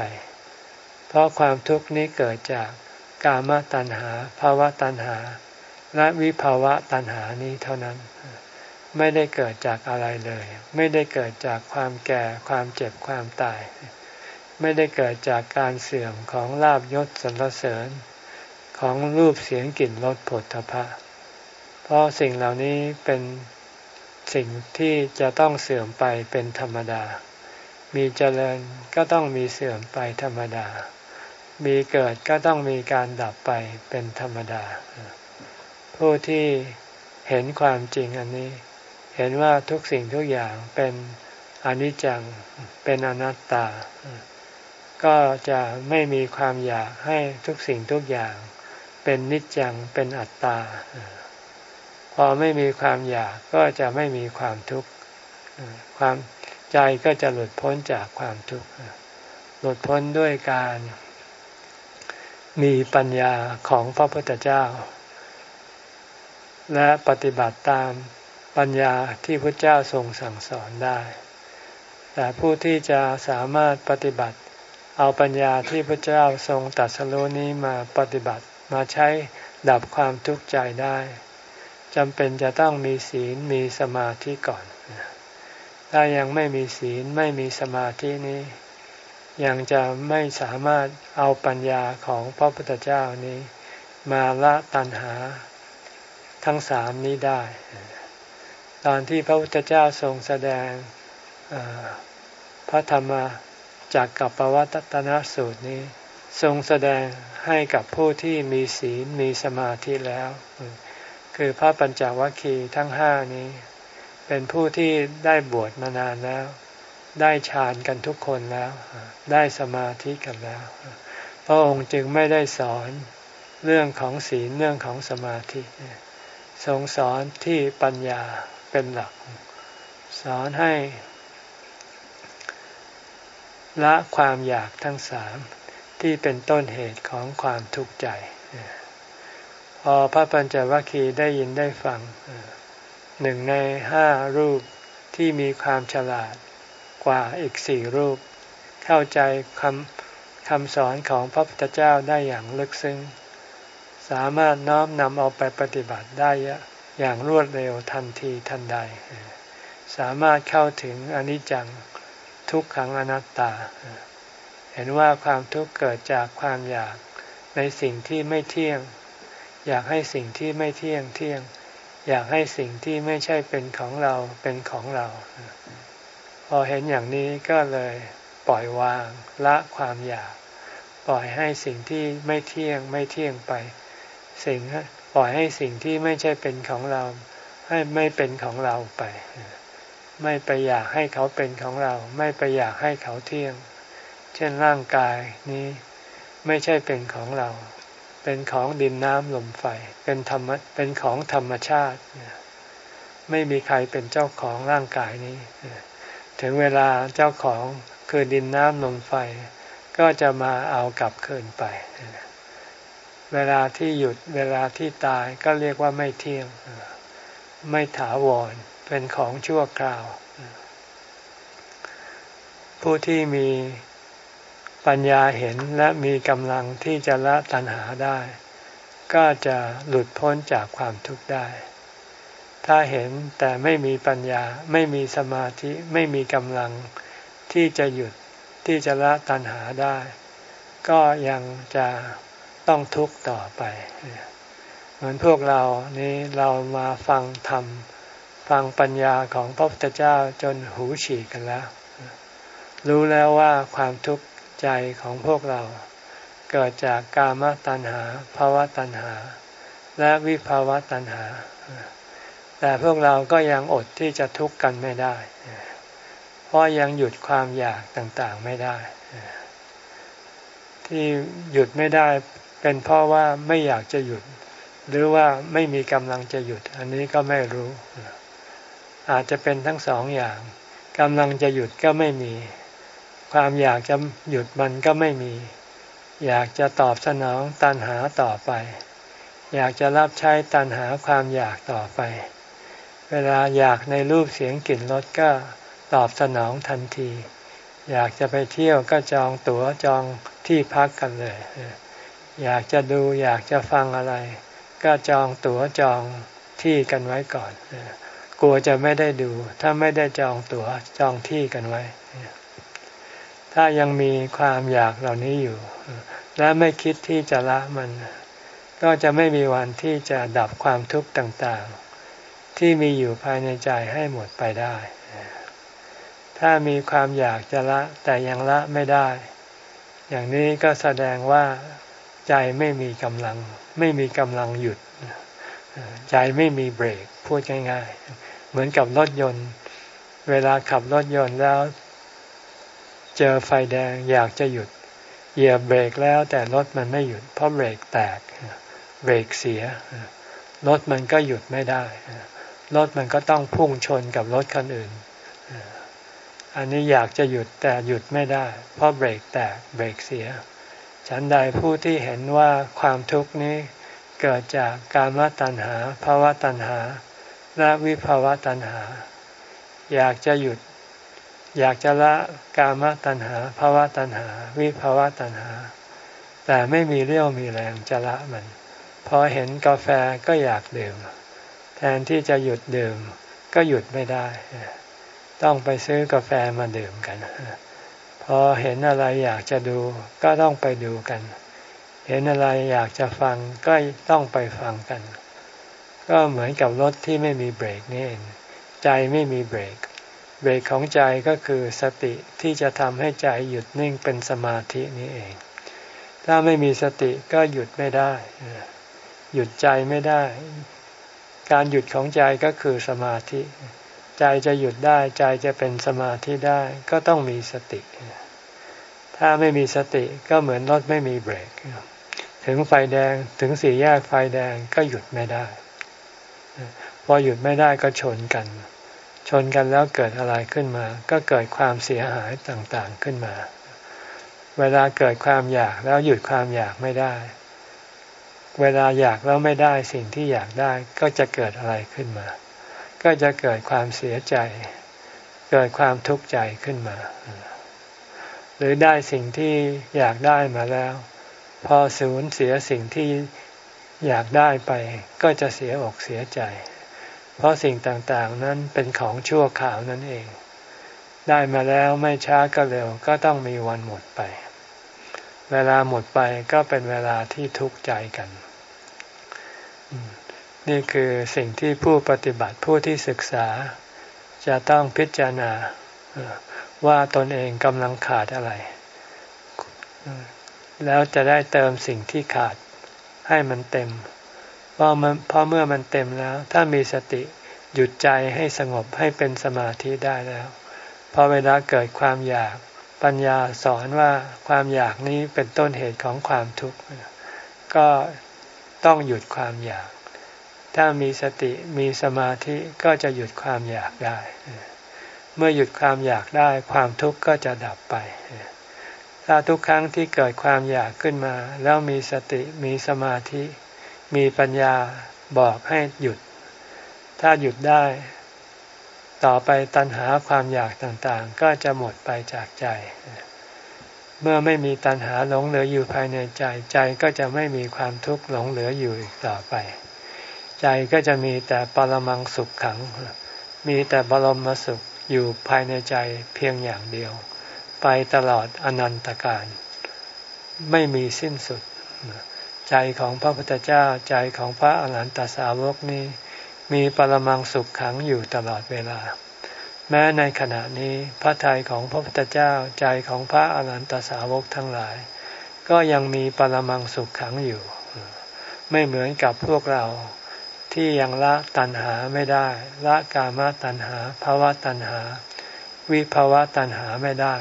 เพราะความทุกข์นี้เกิดจากกามตัณหาภาวะตัณหา และวิภาวะตัณหานี้เท่านั้น ไม่ได้เกิดจากอะไรเลย ไม่ได้เกิดจากความแก่ความเจ็บความตาย ไม่ได้เกิดจากการเสื่อมของลาบยศสรรเสริญ ของรูปเสียงกลิ่นรสผลทพะ เพราะสิ่งเหล่านี้เป็นสิ่งที่จะต้องเสื่อมไปเป็นธรรมดา มีเจริญก็ต้องมีเสื่อมไปธรรมดา มีเกิดก็ต้องมีการดับไปเป็นธรรมดา ผู้ที่เห็นความจริงอันนี้ เห็นว่าทุกสิ่งทุกอย่างเป็นอนิจจัง เป็นอนัตตา ก็จะไม่มีความอยากให้ทุกสิ่งทุกอย่าง เป็นนิจจัง เป็นอัตตา พอไม่มีความอยากก็จะไม่มีความทุกข์ ความ ใจก็จะหลุดพ้นจากความทุกข์ หลุดพ้นด้วยการมีปัญญาของพระพุทธเจ้า และปฏิบัติตามปัญญาที่พระเจ้าทรงสั่งสอนได้ แต่ผู้ที่จะสามารถปฏิบัติ เอาปัญญาที่พระเจ้าทรงตัดสรุนี้มาปฏิบัติมาใช้ดับความทุกข์ใจได้จำเป็นจะต้องมีศีลมีสมาธิก่อน ถ้ายังไม่มีศีลไม่มีสมาธินี้ ยังจะไม่สามารถเอาปัญญาของพระพุทธเจ้านี้ มาละตัณหาทั้งสามนี้ได้ ตอนที่พระพุทธเจ้าทรงแสดงพระธรรมจากกับปวัตตนสูตรนี้ ทรงแสดงให้กับผู้ที่มีศีลมีสมาธิแล้ว คือพระปัญจวัคคีย์ทั้งห้านี้ เป็นผู้ที่ได้บวชมานานแล้ว ได้ฌานกันทุกคนแล้ว ได้สมาธิกันแล้ว พระองค์จึงไม่ได้สอนเรื่องของศีลเรื่องของสมาธิทรงสอนที่ปัญญาเป็นหลัก สอนให้ ละความอยากทั้งสามที่เป็นต้นเหตุของความทุกข์ใจพอพระปัญจวัคคีย์ได้ยินได้ฟัง หนึ่งในห้ารูปที่มีความฉลาดกว่าอีกสี่รูป เข้าใจคำคำสอนของพระพุทธเจ้าได้อย่างลึกซึ้ง สามารถน้อมนำเอาไปปฏิบัติได้อย่างรวดเร็วทันทีทันใด สามารถเข้าถึงอนิจจังททุกขังอนัตตา เห็นว่าความทุกข์เกิดจากความอยากในสิ่งที่ไม่เที่ยง อยากให้สิ่งที่ไม่เที่ยงเที่ยง อยากให้สิ่งที่ไม่ใช่เป็นของเราเป็นของเรา พอเห็นอย่างนี้ก็เลยปล่อยวางละความอยาก ปล่อยให้สิ่งที่ไม่เที่ยงไม่เที่ยงไป สิ่งปล่อยให้สิ่งที่ไม่ใช่เป็นของเรา ให้ไม่เป็นของเราไป ไม่ไปอยากให้เขาเป็นของเรา ไม่ไปอยากให้เขาเที่ยง เช่นร่างกายนี้ไม่ใช่เป็นของเรา เป็นของดินน้ำลมไฟเป็นธรรมเป็นของธรรมชาติ ไม่มีใครเป็นเจ้าของร่างกายนี้ ถึงเวลาเจ้าของคือดินน้ำลมไฟ ก็จะมาเอากลับคืนไป เวลาที่หยุดเวลาที่ตายก็เรียกว่าไม่เที่ยง ไม่ถาวร เป็นของชั่วคราว ผู้ที่มี ปัญญาเห็นและมีกำลังที่จะละตัณหาได้ ก็จะหลุดพ้นจากความทุกข์ได้ ถ้าเห็นแต่ไม่มีปัญญาไม่มีสมาธิไม่มีกำลังที่จะหยุดที่จะละตัณหาได้ ก็ยังจะต้องทุกข์ต่อไป เหมือนพวกเรานี้เรามาฟังธรรมฟังปัญญาของพระพุทธเจ้าจนหูฉีกกันแล้ว รู้แล้วว่าความทุกข์ ใจของพวกเรา เกิดจากกามตัณหาภาวะตัณหา และวิภาวะตัณหา แต่พวกเราก็ยังอดที่จะทุกข์กันไม่ได้ เพราะยังหยุดความอยากต่างๆไม่ได้ ที่หยุดไม่ได้เป็นเพราะว่าไม่อยากจะหยุด หรือว่าไม่มีกำลังจะหยุด อันนี้ก็ไม่รู้ อาจจะเป็นทั้งสองอย่างกำลังจะหยุดก็ไม่มี ความอยากจะหยุดมันก็ไม่มี อยากจะตอบสนองตันหาต่อไป อยากจะรับใช้ตันหาความอยากต่อไป เวลาอยากในรูปเสียงกลิ่นรสก็ตอบสนองทันที อยากจะไปเที่ยวก็จองตั๋วจองที่พักกันเลย อยากจะดูอยากจะฟังอะไร ก็จองตั๋วจองที่กันไว้ก่อนกลัวจะไม่ได้ดู ถ้าไม่ได้จองตั๋วจองที่กันไว้ ถ้ายังมีความอยากเหล่านี้อยู่ และไม่คิดที่จะละมัน ก็จะไม่มีวันที่จะดับความทุกข์ต่างๆ ที่มีอยู่ภายในใจให้หมดไปได้ ถ้ามีความอยากจะละแต่ยังละไม่ได้ อย่างนี้ก็แสดงว่าใจไม่มีกำลัง ไม่มีกำลังหยุด ใจไม่มีเบรกพูดง่าย ๆ เหมือนกับรถยนต์ เวลาขับรถยนต์แล้ว เจอไฟแดงอยากจะหยุด เหยียบเบรกแล้วแต่รถมันไม่หยุด เพราะเบรกแตก เบรกเสีย รถมันก็หยุดไม่ได้ รถมันก็ต้องพุ่งชนกับรถคันอื่น อันนี้อยากจะหยุดแต่หยุดไม่ได้ เพราะเบรกแตกเบรกเสีย ฉันใดผู้ที่เห็นว่าความทุกข์นี้เกิดจากการมตัณหาภาวะตัณหาและวิภาวะตัณหา อยากจะหยุด อยากจะละกามตัณหาภาวะตัณหา วิภาวะตัณหา แต่ไม่มีเรี่ยวมีแรงจะละมัน พอเห็นกาแฟก็อยากดื่ม แทนที่จะหยุดดื่ม ก็หยุดไม่ได้ ต้องไปซื้อกาแฟมาดื่มกัน พอเห็นอะไรอยากจะดูก็ต้องไปดูกัน เห็นอะไรอยากจะฟังก็ต้องไปฟังกัน ก็เหมือนกับรถที่ไม่มีเบรกนี่เองใจไม่มีเบรก เบรกของใจก็คือสติที่จะทำให้ใจหยุดนิ่งเป็นสมาธินี้เอง ถ้าไม่มีสติก็หยุดไม่ได้ หยุดใจไม่ได้ การหยุดของใจก็คือสมาธิ ใจจะหยุดได้ใจจะเป็นสมาธิได้ก็ต้องมีสติ ถ้าไม่มีสติก็เหมือนรถไม่มีเบรก ถึงไฟแดงถึงสี่แยกไฟแดงก็หยุดไม่ได้ พอหยุดไม่ได้ก็ชนกัน ชนกันแล้วเกิดอะไรขึ้นมา ก็เกิดความเสียหายต่างๆขึ้นมา เวลาเกิดความอยากแล้วหยุดความอยากไม่ได้ เวลาอยากแล้วไม่ได้สิ่งที่อยากได้ก็จะเกิดอะไรขึ้นมา ก็จะเกิดความเสียใจ เกิดความทุกข์ใจขึ้นมา หรือได้สิ่งที่อยากได้มาแล้ว พอสูญเสียสิ่งที่อยากได้ไป ก็จะเสียอกเสียใจ เพราะสิ่งต่างๆนั้นเป็นของชั่วข่าวนั่นเอง ได้มาแล้วไม่ช้าก็เร็วก็ต้องมีวันหมดไป เวลาหมดไปก็เป็นเวลาที่ทุกข์ใจกัน นี่คือสิ่งที่ผู้ปฏิบัติผู้ที่ศึกษา จะต้องพิจารณาว่าตนเองกำลังขาดอะไร แล้วจะได้เติมสิ่งที่ขาดให้มันเต็ม เพราะมันเพราะเมื่อมันเต็มแล้ว ถ้ามีสติหยุดใจให้สงบให้เป็นสมาธิได้แล้วพอเวลาเกิดความอยากปัญญาสอนว่าความอยากนี้เป็นต้นเหตุของความทุกข์ก็ต้องหยุดความอยาก ถ้ามีสติมีสมาธิก็จะหยุดความอยากได้ เมื่อหยุดความอยากได้ความทุกข์ก็จะดับไป ถ้าทุกครั้งที่เกิดความอยากขึ้นมา แล้วมีสติมีสมาธิ มีปัญญาบอกให้หยุด ถ้าหยุดได้ ต่อไปตัณหาความอยากต่างๆ ก็จะหมดไปจากใจ เมื่อไม่มีตัณหาหลงเหลืออยู่ภายในใจใจก็จะไม่มีความทุกข์หลงเหลืออยู่อีกต่อไป ใจก็จะมีแต่ปรมังสุขขัง มีแต่บรมสุขอยู่ภายในใจเพียงอย่างเดียว ไปตลอดอนันตการ ไม่มีสิ้นสุด ใจของพระพุทธเจ้าใจของพระอรหันตสาวกนี้ มีปรมังสุขขังอยู่ตลอดเวลา แม้ในขณะนี้พระทัยของพระพุทธเจ้าใจของพระอรหันตสาวกทั้งหลาย ก็ยังมีปรมังสุขขังอยู่ ไม่เหมือนกับพวกเราที่ยังละตัณหาไม่ได้ ละกามตัณหาภาวะตัณหา วิภาวะตัณหาไม่ได้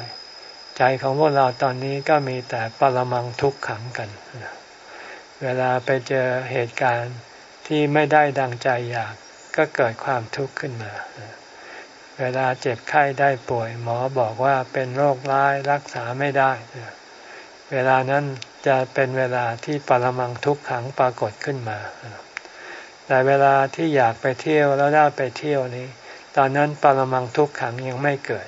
ใจของพวกเราตอนนี้ก็มีแต่ปรมังทุกขังกัน เวลาไปเจอเหตุการณ์ที่ไม่ได้ดังใจอยากก็เกิดความทุกข์ขึ้นมา เวลาเจ็บไข้ได้ป่วย หมอบอกว่าเป็นโรคร้ายรักษาไม่ได้ เวลานั้นจะเป็นเวลาที่ปรมังทุกขังปรากฏขึ้นมา แต่เวลาที่อยากไปเที่ยวแล้วได้ไปเที่ยวนี้ ตอนนั้นปรมังทุกขังยังไม่เกิด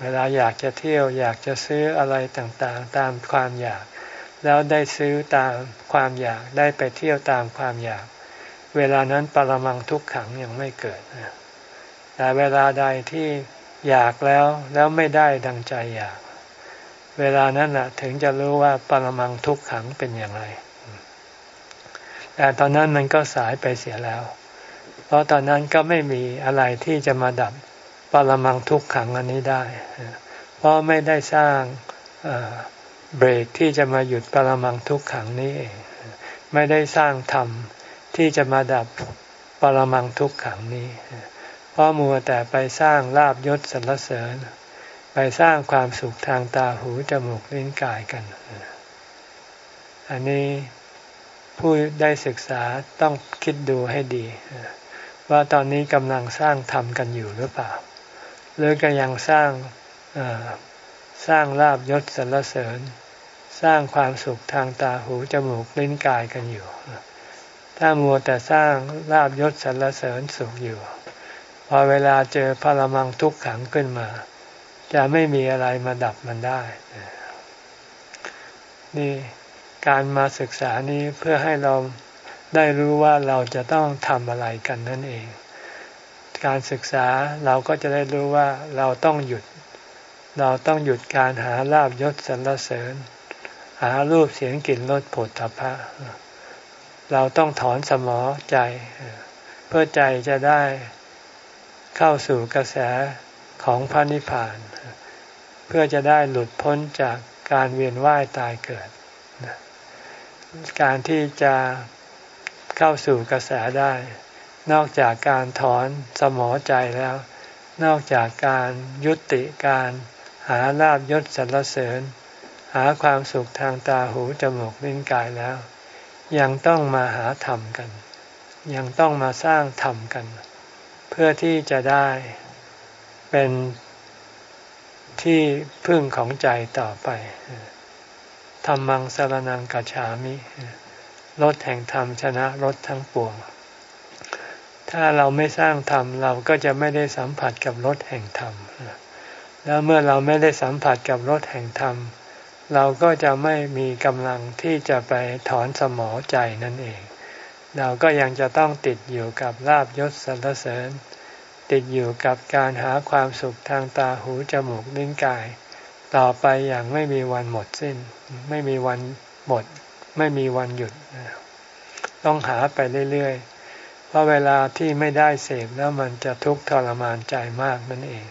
เวลาอยากจะเที่ยวอยากจะซื้ออะไรต่างๆ ตามความอยาก แล้วได้ซื้อตามความอยากได้ไปเที่ยวตามความอยาก เวลานั้นปรมังทุกขังยังไม่เกิดแต่เวลาใดที่อยากแล้วแล้วไม่ได้ดังใจอยาก เวลานั้นแหะถึงจะรู้ว่าปรมังทุกขังเป็นอย่างไร แต่ตอนนั้นมันก็สายไปเสียแล้ว เพราะตอนนั้นก็ไม่มีอะไรที่จะมาดับปรมังทุกขังอันนี้ได้ เพราะไม่ได้สร้าง เบรกที่จะมาหยุดปรมังทุกขังนี้เองไม่ได้สร้างธรรมที่จะมาดับปรมังทุกขังนี้ เพราะมัวแต่ไปสร้างลาบยศสรรเสริญ ไปสร้างความสุขทางตาหูจมูกลิ้นกายกัน อันนี้ผู้ได้ศึกษาต้องคิดดูให้ดี ว่าตอนนี้กำลังสร้างธรรมกันอยู่หรือเปล่า หรือก็ยังสร้างสร้างลาบยศสรรเสริญ สร้างความสุขทางตาหูจมูกลิ้นกายกันอยู่ ถ้ามัวแต่สร้างลาบยศสรรเสริญสุขอยู่ พอเวลาเจอพลมังทุกขังขึ้นมา จะไม่มีอะไรมาดับมันได้ นี่การมาศึกษานี้เพื่อให้เราได้รู้ว่าเราจะต้องทำอะไรกันนั่นเอง การศึกษาเราก็จะได้รู้ว่าเราต้องหยุด เราต้องหยุดการหาลาบยศสรรเสริญ หารูปเสียงกลิ่นรสผลทพะเราต้องถอนสมอใจ เพื่อใจจะได้เข้าสู่กระแสของพระนิพพาน เพื่อจะได้หลุดพ้นจากการเวียนว่ายตายเกิด การที่จะเข้าสู่กระแสได้ นอกจากการถอนสมอใจแล้ว นอกจากการยุติการหาลาบยศสรรเสริญ หาความสุขทางตาหูจมูกลิ้นกายแล้ว ยังต้องมาหาธรรมกัน ยังต้องมาสร้างธรรมกัน เพื่อที่จะได้เป็นที่พึ่งของใจต่อไปธรรมังสรนังกัจฉามิรถแห่งธรรมชนะรถทั้งปวง ถ้าเราไม่สร้างธรรมเราก็จะไม่ได้สัมผัสกับรถแห่งธรรม แล้วเมื่อเราไม่ได้สัมผัสกับรถแห่งธรรม เราก็จะไม่มีกำลังที่จะไปถอนสมอใจนั่นเอง เราก็ยังจะต้องติดอยู่กับลาบยศสรรเสริญ ติดอยู่กับการหาความสุขทางตาหูจมูกลิ้นกาย ต่อไปอย่างไม่มีวันหมดสิ้น ไม่มีวันหมด ไม่มีวันหยุด ต้องหาไปเรื่อยๆ เพราะเวลาที่ไม่ได้เสพแล้วมันจะทุกข์ทรมานใจมากนั่นเอง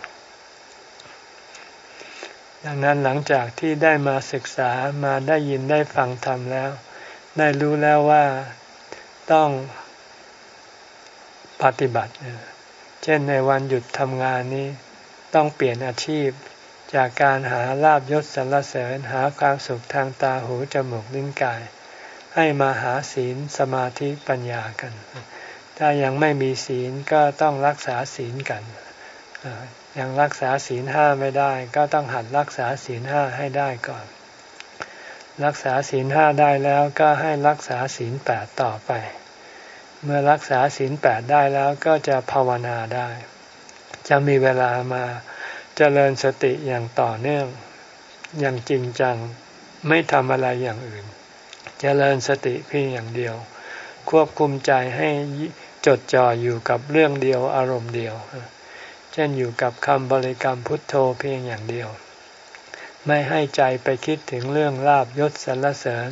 ดังนั้นหลังจากที่ได้มาศึกษามาได้ยินได้ฟังธรรมแล้ว ได้รู้แล้วว่าต้องปฏิบัติ เช่นในวันหยุดทำงานนี้ ต้องเปลี่ยนอาชีพจากการหาลาบยศสรรเสริญหาความสุขทางตาหูจมูกลิ้นกาย ให้มาหาศีลสมาธิปัญญากัน ถ้ายังไม่มีศีลก็ต้องรักษาศีลกัน ยังรักษาศีลห้าไม่ได้ ก็ต้องหัดรักษาศีลห้าให้ได้ก่อน รักษาศีลห้าได้แล้วก็ให้รักษาศีลแปดต่อไป เมื่อรักษาศีลแปดได้แล้วก็จะภาวนาได้ จะมีเวลามาเจริญสติอย่างต่อเนื่อง อย่างจริงจังไม่ทำอะไรอย่างอื่น เจริญสติเพียงอย่างเดียว ควบคุมใจให้จดจ่ออยู่กับเรื่องเดียวอารมณ์เดียว เช่นอยู่กับคำบริกรรมพุทโธเพียงอย่างเดียว ไม่ให้ใจไปคิดถึงเรื่องลาบยศสรรเสริญ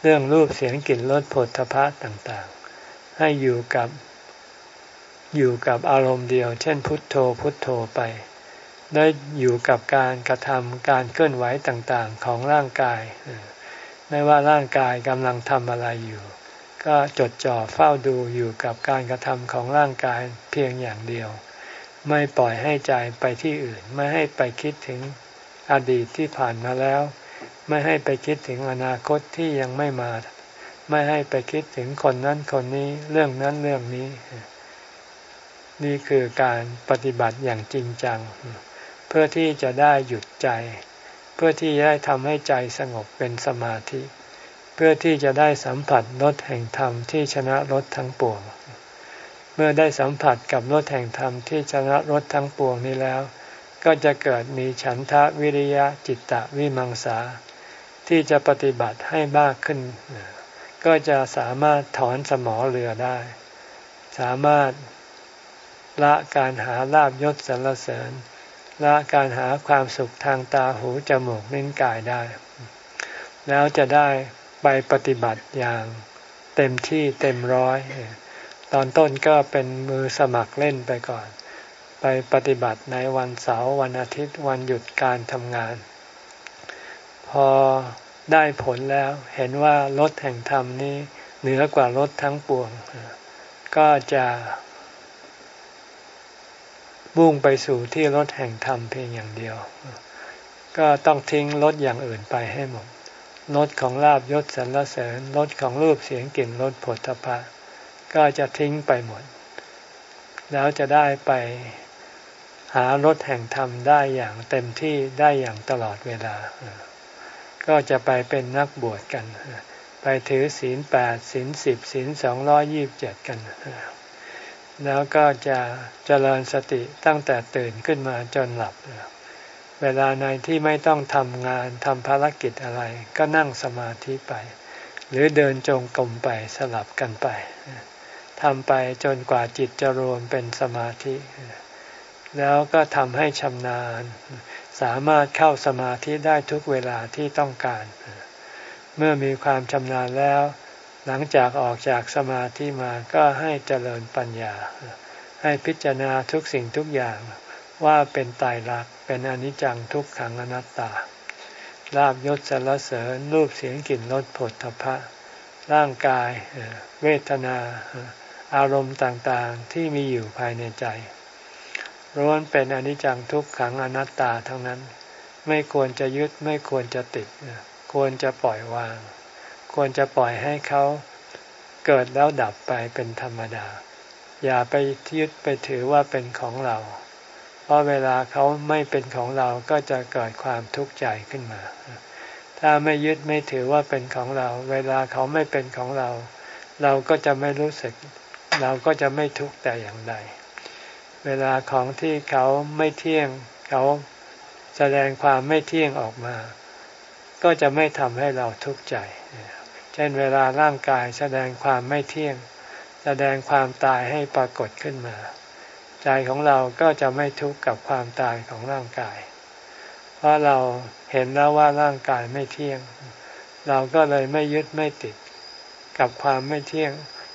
เรื่องรูปเสียงกลิ่นรสผลทพะต่างๆ ให้อยู่กับอยู่กับอารมณ์เดียว เช่นพุทโธพุทโธไป ได้อยู่กับการกระทำการเคลื่อนไหวต่างๆของร่างกาย ไม่ว่าร่างกายกำลังทำอะไรอยู่ ก็จดจ่อเฝ้าดูอยู่กับการกระทำของร่างกายเพียงอย่างเดียว ไม่ปล่อยให้ใจไปที่อื่น ไม่ให้ไปคิดถึงอดีตที่ผ่านมาแล้ว ไม่ให้ไปคิดถึงอนาคตที่ยังไม่มา ไม่ให้ไปคิดถึงคนนั้นคนนี้ เรื่องนั้นเรื่องนี้ นี่คือการปฏิบัติอย่างจริงจัง เพื่อที่จะได้หยุดใจ เพื่อที่จะได้ทำให้ใจสงบเป็นสมาธิ เพื่อที่จะได้สัมผัสรสแห่งธรรมที่ชนะรสทั้งปวง เมื่อได้สัมผัสกับรสแห่งธรรมที่ชนะรสทั้งปวงนี้แล้ว ก็จะเกิดมีฉันทะวิริยะจิตตะวิมังสา ที่จะปฏิบัติให้มากขึ้น ก็จะสามารถถอนสมอเรือได้ สามารถละการหาลาบยศสรรเสริญละการหาความสุขทางตาหูจมูกนิ้นกายได้ แล้วจะได้ไปปฏิบัติอย่างเต็มที่เต็มร้อย ตอนต้นก็เป็นมือสมัครเล่นไปก่อน ไปปฏิบัติในวันเสาร์วันอาทิตย์วันหยุดการทำงาน พอได้ผลแล้วเห็นว่ารถแห่งธรรมนี้เหนือกว่ารถทั้งปวง ก็จะมุ่งไปสู่ที่รถแห่งธรรมเพียงอย่างเดียว ก็ต้องทิ้งรถอย่างอื่นไปให้หมดรถของลาบยศสรรเสริญรถของรูปเสียงกลิ่นรถผลทพะ ก็จะทิ้งไปหมด แล้วจะได้ไปหารถแห่งธรรมได้อย่างเต็มที่ได้อย่างตลอดเวลา ก็จะไปเป็นนักบวชกัน ไปถือศีลแปดศีลสิบศีลสองร้อยี่บเจ็ดกัน แล้วก็จะเจริญสติตั้งแต่ตื่นขึ้นมาจนหลับ เวลาในที่ไม่ต้องทำงานทำภารกิจอะไร ก็นั่งสมาธิไป หรือเดินจงกรมไปสลับกันไป ทำไปจนกว่าจิตจะรวมเป็นสมาธิ แล้วก็ทำให้ชำนาญ สามารถเข้าสมาธิได้ทุกเวลาที่ต้องการ เมื่อมีความชำนาญแล้ว หลังจากออกจากสมาธิมาก็ให้เจริญปัญญา ให้พิจารณาทุกสิ่งทุกอย่างว่าเป็นตายรักเป็นอนิจจังทุกขังอนัตตาลาบยศสารเสริญรูปเสียงกลิ่นรสผลทพะ ร่างกายเวทนา อารมณ์ต่างๆที่มีอยู่ภายในใจร้วนเป็นอนิจจังทุกขังอนัตตาทั้งนั้น ไม่ควรจะยึดไม่ควรจะติด ควรจะปล่อยวาง ควรจะปล่อยให้เขาเกิดแล้วดับไปเป็นธรรมดา อย่าไปยึดไปถือว่าเป็นของเรา เพราะเวลาเขาไม่เป็นของเราก็จะเกิดความทุกข์ใจขึ้นมา ถ้าไม่ยึดไม่ถือว่าเป็นของเรา เวลาเขาไม่เป็นของเรา เราก็จะไม่รู้สึก เราก็จะไม่ทุกข์แต่อย่างใด เวลาของที่เขาไม่เที่ยง เขาแสดงความไม่เที่ยงออกมา ก็จะไม่ทำให้เราทุกข์ใจ เช่นเวลาร่างกายแสดงความไม่เที่ยง แสดงความตายให้ปรากฏขึ้นมา ใจของเราก็จะไม่ทุกข์กับความตายของร่างกาย เพราะเราเห็นแล้วว่าร่างกายไม่เที่ยง เราก็เลยไม่ยึดไม่ติดกับความไม่เที่ยง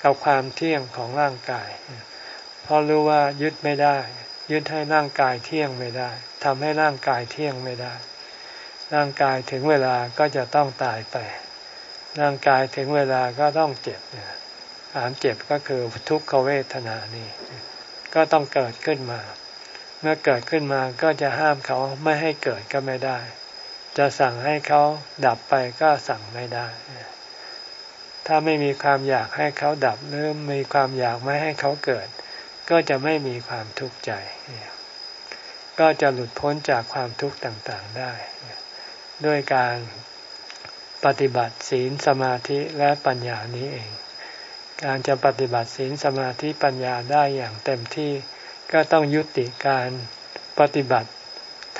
กับความเที่ยงของร่างกาย เพราะรู้ว่ายึดไม่ได้ ยึดให้ร่างกายเที่ยงไม่ได้ทำให้ร่างกายเที่ยงไม่ได้ ร่างกายถึงเวลาก็จะต้องตายไป ร่างกายถึงเวลาก็ต้องเจ็บความเจ็บก็คือทุกขเวทนานี่ ก็ต้องเกิดขึ้นมา เมื่อเกิดขึ้นมาก็จะห้ามเขาไม่ให้เกิดก็ไม่ได้ จะสั่งให้เขาดับไปก็สั่งไม่ได้ ถ้าไม่มีความอยากให้เขาดับหรือมีความอยากไม่ให้เขาเกิด ก็จะไม่มีความทุกข์ใจ ก็จะหลุดพ้นจากความทุกข์ต่างๆได้ ด้วยการปฏิบัติศีลสมาธิและปัญญานี้เอง การจะปฏิบัติศีลสมาธิปัญญาได้อย่างเต็มที่ ก็ต้องยุติการปฏิบัติ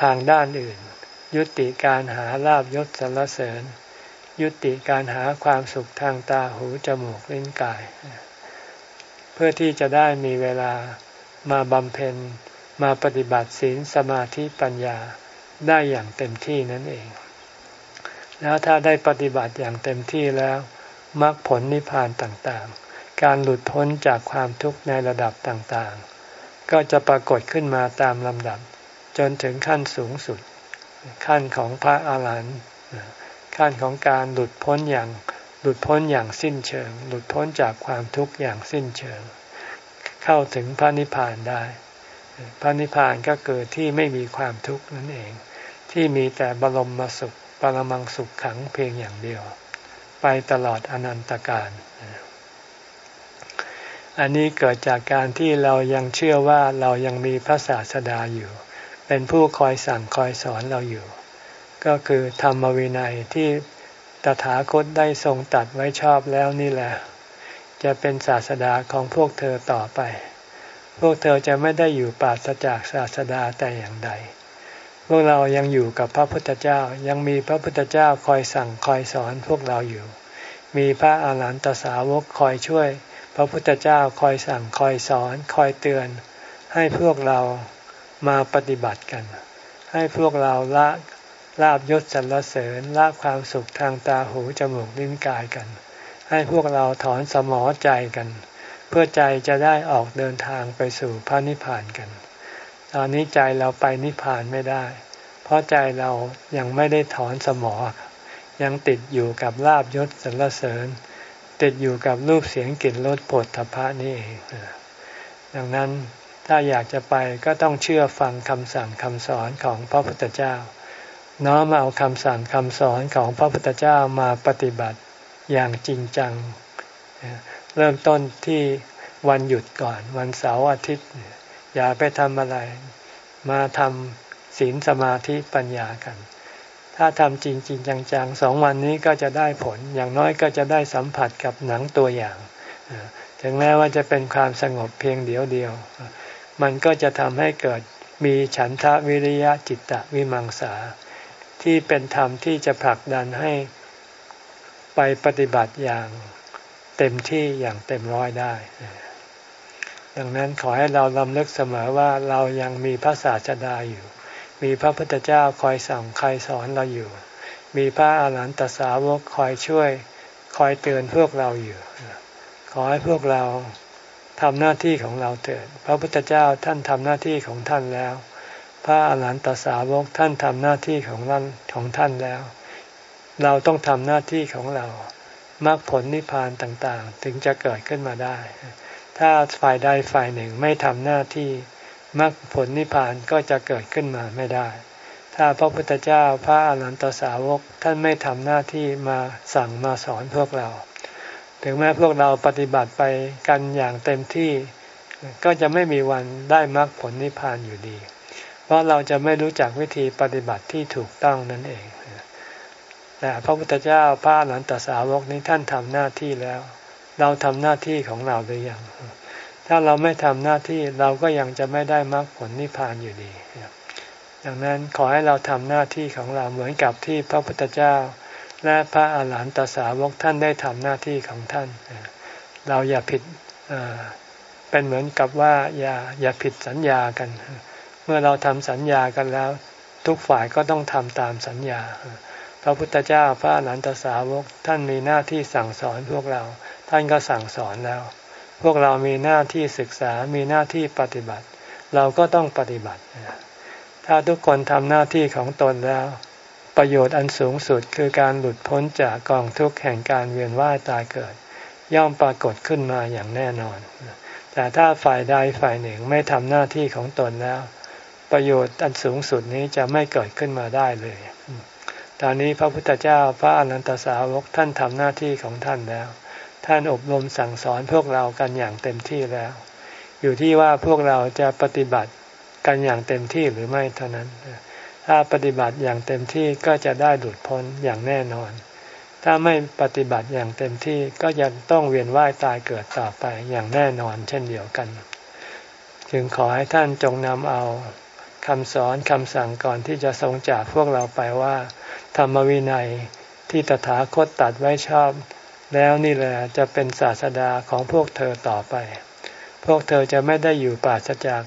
ทางด้านอื่น ยุติการหาลาบยศสรรเสริญ ยุติการหาความสุขทางตาหูจมูกลิ้นกาย เพื่อที่จะได้มีเวลามาบำเพ็ญมาปฏิบัติศีลสมาธิปัญญาได้อย่างเต็มที่นั่นเอง แล้วถ้าได้ปฏิบัติอย่างเต็มที่แล้วมรรคผลนิพพานต่างๆ การหลุดพ้นจากความทุกข์ในระดับต่างๆ ก็จะปรากฏขึ้นมาตามลำดับ จนถึงขั้นสูงสุด ขั้นของพระอาหารหันต์ ขั้นของการหลุดพ้นอย่างหลุดพ้นอย่างสิ้นเชิง หลุดพ้นจากความทุกข์อย่างสิ้นเชิง เข้าถึงพระนิพพานได้ พระนิพพานก็เกิดที่ไม่มีความทุกข์นั่นเอง ที่มีแต่บรมมสุขปรมังสุขขังเพียงอย่างเดียว ไปตลอดอนันตกาลอันนี้เกิดจากการที่เรายังเชื่อว่าเรายังมีพระศาสดาอยู่ เป็นผู้คอยสั่งคอยสอนเราอยู่ ก็คือธรรมวินัยที่ตถาคตได้ทรงตัดไว้ชอบแล้วนี่แหละ จะเป็นศาสดาของพวกเธอต่อไป พวกเธอจะไม่ได้อยู่ปราศจากศาสดาแต่อย่างใด พวกเรายังอยู่กับพระพุทธเจ้ายังมีพระพุทธเจ้าคอยสั่งคอยสอนพวกเราอยู่ มีพระอาหารหันตสาวกคอยช่วย พระพุทธเจ้าคอยสั่งคอยสอนคอยเตือน ให้พวกเรามาปฏิบัติกัน ให้พวกเราละ ลาบยศสรรเสริญละความสุขทางตาหูจมูกลิ้นกายกัน ให้พวกเราถอนสมอใจกัน เพื่อใจจะได้ออกเดินทางไปสู่พระนิพพานกัน ตอนนี้ใจเราไปนิพพานไม่ได้ เพราะใจเรายังไม่ได้ถอนสมอ ยังติดอยู่กับลาบยศสรรเสริญ ติดอยู่กับรูปเสียงกลิ่นรสผลทพะนี่เองดังนั้นถ้าอยากจะไปก็ต้องเชื่อฟังคำสั่งคำสอนของพระพุทธเจ้า น้อมเอาคำสั่งคำสอนของพระพุทธเจ้ามาปฏิบัติอย่างจริงจัง เริ่มต้นที่วันหยุดก่อน วันเสาร์อาทิตย์ อย่าไปทำอะไร มาทำศีลสมาธิปัญญากัน ถ้าทำจริงจริงจังๆสองวันนี้ก็จะได้ผลอย่างน้อยก็จะได้สัมผัสกับหนังตัวอย่าง ถึงแม้ว่าจะเป็นความสงบเพียงเดียวเดียว มันก็จะทำให้เกิดมีฉันทะวิริยะจิตตะวิมังสา ที่เป็นธรรมที่จะผลักดันให้ไปปฏิบัติอย่างเต็มที่อย่างเต็มร้อยได้ ดังนั้นขอให้เราลำลึกเสมอว่าเรายังมีพระศาสดาอยู่ มีพระพุทธเจ้าคอยสั่งคอยสอนเราอยู่ มีพระอาหารหันตสาวกคอยช่วยคอยเตือนพวกเราอยู่ ขอให้พวกเราทำหน้าที่ของเราเถิด พระพุทธเจ้าท่านทำหน้าที่ของท่านแล้ว พระอาหารหันตสาวกท่านทำหน้าที่ของท่านของท่านแล้ว เราต้องทำหน้าที่ของเรามรรคผลนิพพานต่างๆ ถึงจะเกิดขึ้นมาได้ ถ้าฝ่ายใดฝ่ายหนึ่งไม่ทำหน้าที่มรรคผลนิพพานก็จะเกิดขึ้นมาไม่ได้ ถ้าพระพุทธเจ้าพระอรหันตสาวกท่านไม่ทำหน้าที่มาสั่งมาสอนพวกเรา ถึงแม้พวกเราปฏิบัติไปกันอย่างเต็มที่ ก็จะไม่มีวันได้มรรคผลนิพพานอยู่ดี เพราะเราจะไม่รู้จักวิธีปฏิบัติที่ถูกต้องนั่นเอง แต่พระพุทธเจ้าพระอรหันตสาวกนี้ท่านทำหน้าที่แล้ว เราทำหน้าที่ของเราหรือยัง ถ้าเราไม่ทำหน้าที่เราก็ยังจะไม่ได้มรรคผลนิพพานอยู่ดี ดังนั้นขอให้เราทำหน้าที่ของเราเหมือนกับที่พระพุทธเจ้า และพระอาหารหันตสาวกท่านได้ทำหน้าที่ของท่าน เราอย่าผิดเป็นเหมือนกับว่าอย่าอย่าผิดสัญญากัน เมื่อเราทำสัญญากันแล้ว ทุกฝ่ายก็ต้องทำตามสัญญา พระพุทธเจ้าพระอรหันตสาวกท่านมีหน้าที่สั่งสอนพวกเรา ท่านก็สั่งสอนแล้ว พวกเรามีหน้าที่ศึกษามีหน้าที่ปฏิบัติ เราก็ต้องปฏิบัติ ถ้าทุกคนทำหน้าที่ของตนแล้ว ประโยชน์อันสูงสุดคือการหลุดพ้นจากกองทุกข์แห่งการเวียนว่ายตายเกิด ย่อมปรากฏขึ้นมาอย่างแน่นอนแต่ถ้าฝ่ายใดฝ่ายหนึ่งไม่ทำหน้าที่ของตนแล้ว ประโยชน์อันสูงสุดนี้จะไม่เกิดขึ้นมาได้เลย ตอนนี้พระพุทธเจ้าพระอนันตสาวกท่านทำหน้าที่ของท่านแล้ว ท่านอบรมสั่งสอนพวกเรากันอย่างเต็มที่แล้ว อยู่ที่ว่าพวกเราจะปฏิบัติกันอย่างเต็มที่หรือไม่เท่านั้น ถ้าปฏิบัติอย่างเต็มที่ก็จะได้หลุดพ้นอย่างแน่นอน ถ้าไม่ปฏิบัติอย่างเต็มที่ก็ยังต้องเวียนว่ายตายเกิดต่อไปอย่างแน่นอนเช่นเดียวกัน จึงขอให้ท่านจงนำเอา คำสอนคำสั่งก่อนที่จะทรงจากพวกเราไปว่า ธรรมวินัยที่ตถาคตตัดไว้ชอบ แล้วนี่แหละจะเป็นศาสดาของพวกเธอต่อไป พวกเธอจะไม่ได้อยู่ปราศจาก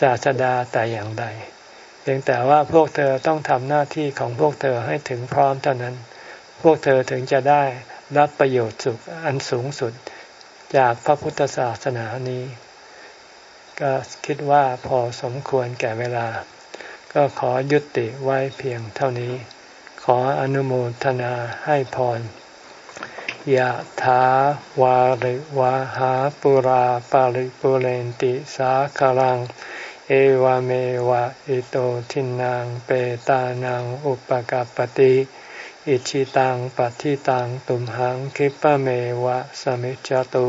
ศาสดาแต่อย่างใดเพียงแต่ว่าพวกเธอต้องทำหน้าที่ของพวกเธอให้ถึงพร้อมเท่านั้น พวกเธอถึงจะได้รับประโยชน์สุขอันสูงสุด จากพระพุทธศาสนานี้ ก็คิดว่าพอสมควรแก่เวลา ก็ขอยุติไว้เพียงเท่านี้ ขออนุโมทนาให้พรยะถาวาริวะหาปุราปาริปุเรนติสาคลัง เอวเมวะอิโตทินังเปตานังอุปกัปติอิชิตังปฏิตังตุมหังคิปะเมวะสมิจจตุ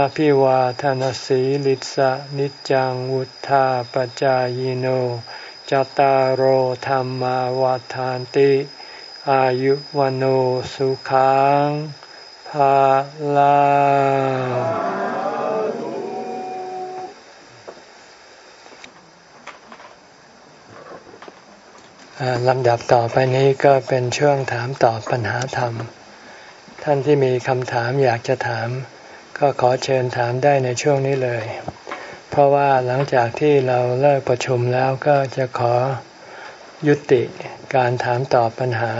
อภิวาทานสีลิสะนิจังวุธาปจายโนจตารโหธรรมวาทานติ อายุวันโอสุขังภาลาลำดับต่อไปนี้ก็เป็นช่วงถามตอบปัญหาธรรม ท่านที่มีคำถามอยากจะถาม ก็ขอเชิญถามได้ในช่วงนี้เลย เพราะว่าหลังจากที่เราเลิกประชุมแล้วก็จะขอยุติการถามตอบปัญหา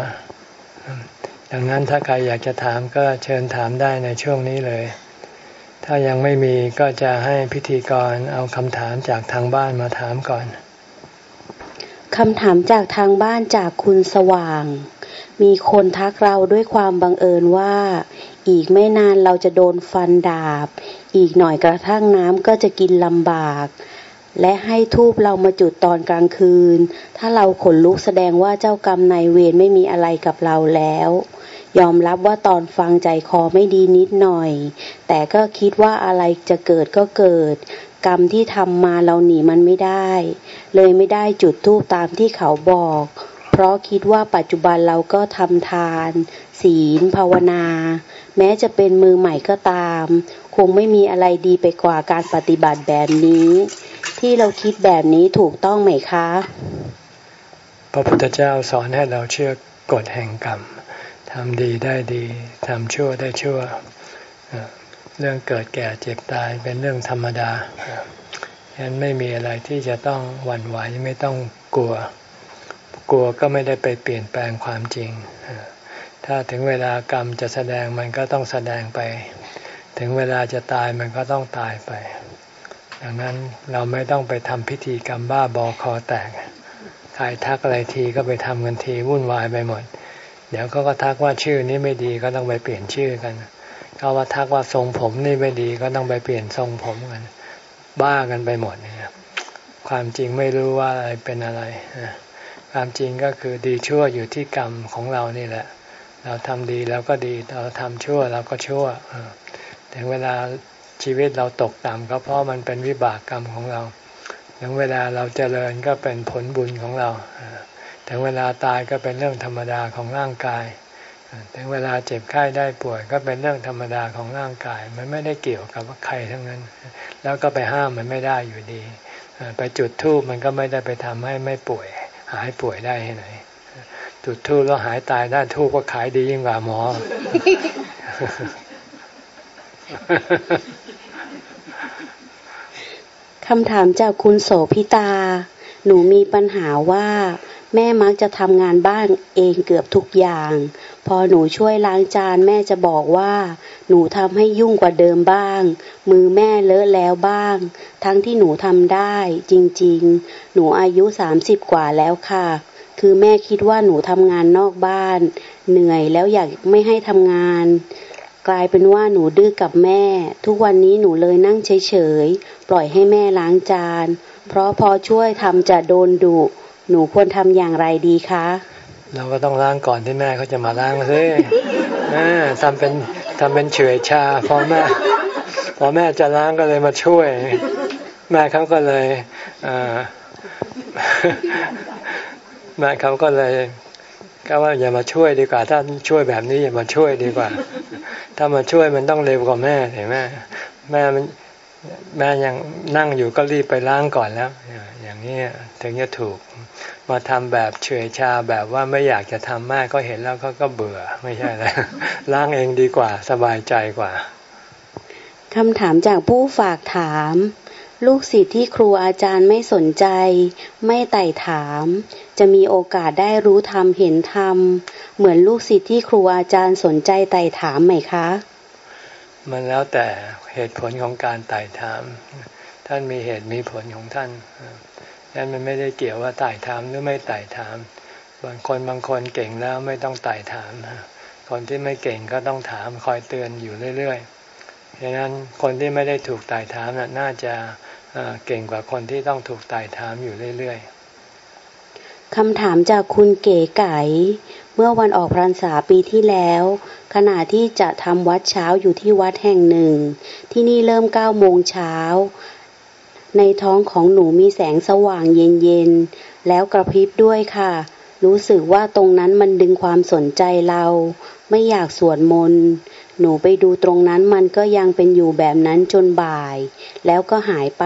ดังนั้นถ้าใครอยากจะถามก็เชิญถามได้ในช่วงนี้เลย ถ้ายังไม่มีก็จะให้พิธีกรเอาคำถามจากทางบ้านมาถามก่อนคำถามจากทางบ้านจากคุณสว่าง มีคนทักเราด้วยความบังเอิญว่า อีกไม่นานเราจะโดนฟันดาบ อีกหน่อยกระทั่งน้ำก็จะกินลำบาก และให้ทูบเรามาจุดตอนกลางคืน ถ้าเราขนลุกแสดงว่าเจ้ากรรมนายเวรไม่มีอะไรกับเราแล้ว ยอมรับว่าตอนฟังใจคอไม่ดีนิดหน่อย แต่ก็คิดว่าอะไรจะเกิดก็เกิด กรรมที่ทำมาเราหนีมันไม่ได้ เลยไม่ได้จุดทูปตามที่เขาบอก เพราะคิดว่าปัจจุบันเราก็ทำทาน ศีล ภาวนา แม้จะเป็นมือใหม่ก็ตาม คงไม่มีอะไรดีไปกว่าการปฏิบัติแบบนี้ ที่เราคิดแบบนี้ถูกต้องไหมคะ พระพุทธเจ้าสอนให้เราเชื่อกฎแห่งกรรมทำดีได้ดีทำชั่วได้ชั่ว เรื่องเกิดแก่เจ็บตายเป็นเรื่องธรรมดาฉะนั้นไม่มีอะไรที่จะต้องหวั่นไหวไม่ต้องกลัว กลัวก็ไม่ได้ไปเปลี่ยนแปลงความจริง ถ้าถึงเวลากรรมจะแสดงมันก็ต้องแสดงไป ถึงเวลาจะตายมันก็ต้องตายไป ดังนั้นเราไม่ต้องไปทำพิธีกรรมบ้าบอคอแตก ใครทักอะไรทีก็ไปทำกันทีวุ่นวายไปหมด เดี๋ยวเขาก็ทักว่าชื่อนี้ไม่ดีก็ต้องไปเปลี่ยนชื่อกันเขาว่าทักว่าทรงผมนี่ไม่ดีก็ต้องไปเปลี่ยนทรงผมกัน บ้ากันไปหมดเนี่ยความจริงไม่รู้ว่าอะไรเป็นอะไร ความจริงก็คือดีชั่วอยู่ที่กรรมของเรานี่แหละ เราทำดีแล้วก็ดี เราทำชั่วเราก็ชั่วถึงเวลาชีวิตเราตกต่ำก็เพราะมันเป็นวิบากกรรมของเรา ถึงเวลาเราเจริญก็เป็นผลบุญของเรา ถึงเวลาตายก็เป็นเรื่องธรรมดาของร่างกาย ถึงเวลาเจ็บไข้ได้ป่วยก็เป็นเรื่องธรรมดาของร่างกาย มันไม่ได้เกี่ยวกับใครทั้งนั้น แล้วก็ไปห้ามมันไม่ได้อยู่ดี ไปจุดทูบมันก็ไม่ได้ไปทำให้ไม่ป่วย หายป่วยได้ไหน จุดทูบแล้วหายตายได้ทูบก็ขายดียิ่งกว่าหมอ คำถามจากคุณโสพิตา หนูมีปัญหาว่าแม่มักจะทำงานบ้านเองเกือบทุกอย่าง พอหนูช่วยล้างจานแม่จะบอกว่า หนูทำให้ยุ่งกว่าเดิมบ้าง มือแม่เลอะแล้วบ้าง ทั้งที่หนูทำได้จริง ๆ หนูอายุสามสิบกว่าแล้วค่ะ คือแม่คิดว่าหนูทำงานนอกบ้าน เหนื่อยแล้วอยากไม่ให้ทำงาน กลายเป็นว่าหนูดื้อกับแม่ ทุกวันนี้หนูเลยนั่งเฉยๆ ปล่อยให้แม่ล้างจาน เพราะพอช่วยทำจะโดนดุ หนูควรทำอย่างไรดีคะ เราก็ต้องล้างก่อนที่แม่เขาจะมาล้างซิทำเป็นทำเป็นเฉยชาพอแม่พอแม่จะล้างก็เลยมาช่วย แม่เขาก็เลย แม่เขาก็เลยก็ว่าอย่ามาช่วยดีกว่า ถ้าช่วยแบบนี้อย่ามาช่วยดีกว่า ถ้ามาช่วยมันต้องเร็วกว่าแม่เห็นไหมแม่มันแม่ยังนั่งอยู่ก็รีบไปล้างก่อนแล้ว อย่างนี้ถึงจะถูก มาทำแบบเฉยชาแบบว่าไม่อยากจะทำแม่ก็เห็นแล้วเขาก็เบื่อไม่ใช่แล้วล้างเองดีกว่า สบายใจกว่าคำถามจากผู้ฝากถาม ลูกศิษย์ที่ครูอาจารย์ไม่สนใจ ไม่ไต่ถาม จะมีโอกาสได้รู้ธรรมเห็นธรรม เหมือนลูกศิษย์ที่ครูอาจารย์สนใจไต่ถามไหมคะ มันแล้วแต่เหตุผลของการไต่ถาม ท่านมีเหตุมีผลของท่านนั้นมันไม่ได้เกี่ยวว่าไต่ถามหรือไม่ไต่ถาม บางคนบางคนเก่งแล้วไม่ต้องไต่ถาม คนที่ไม่เก่งก็ต้องถามคอยเตือนอยู่เรื่อยๆดังนั้นคนที่ไม่ได้ถูกไต่ถามน่าจะเก่งกว่าคนที่ต้องถูกไต่ถามอยู่เรื่อยๆ คำถามจากคุณเก๋ไก่ เมื่อวันออกพรรษาปีที่แล้ว ขณะที่จะทำวัดเช้าอยู่ที่วัดแห่งหนึ่ง ที่นี่เริ่มเก้าโมงเช้า ในท้องของหนูมีแสงสว่างเย็นๆ แล้วกระพริบด้วยค่ะ รู้สึกว่าตรงนั้นมันดึงความสนใจเรา ไม่อยากสวดมนต์หนูไปดูตรงนั้นมันก็ยังเป็นอยู่แบบนั้นจนบ่าย แล้วก็หายไป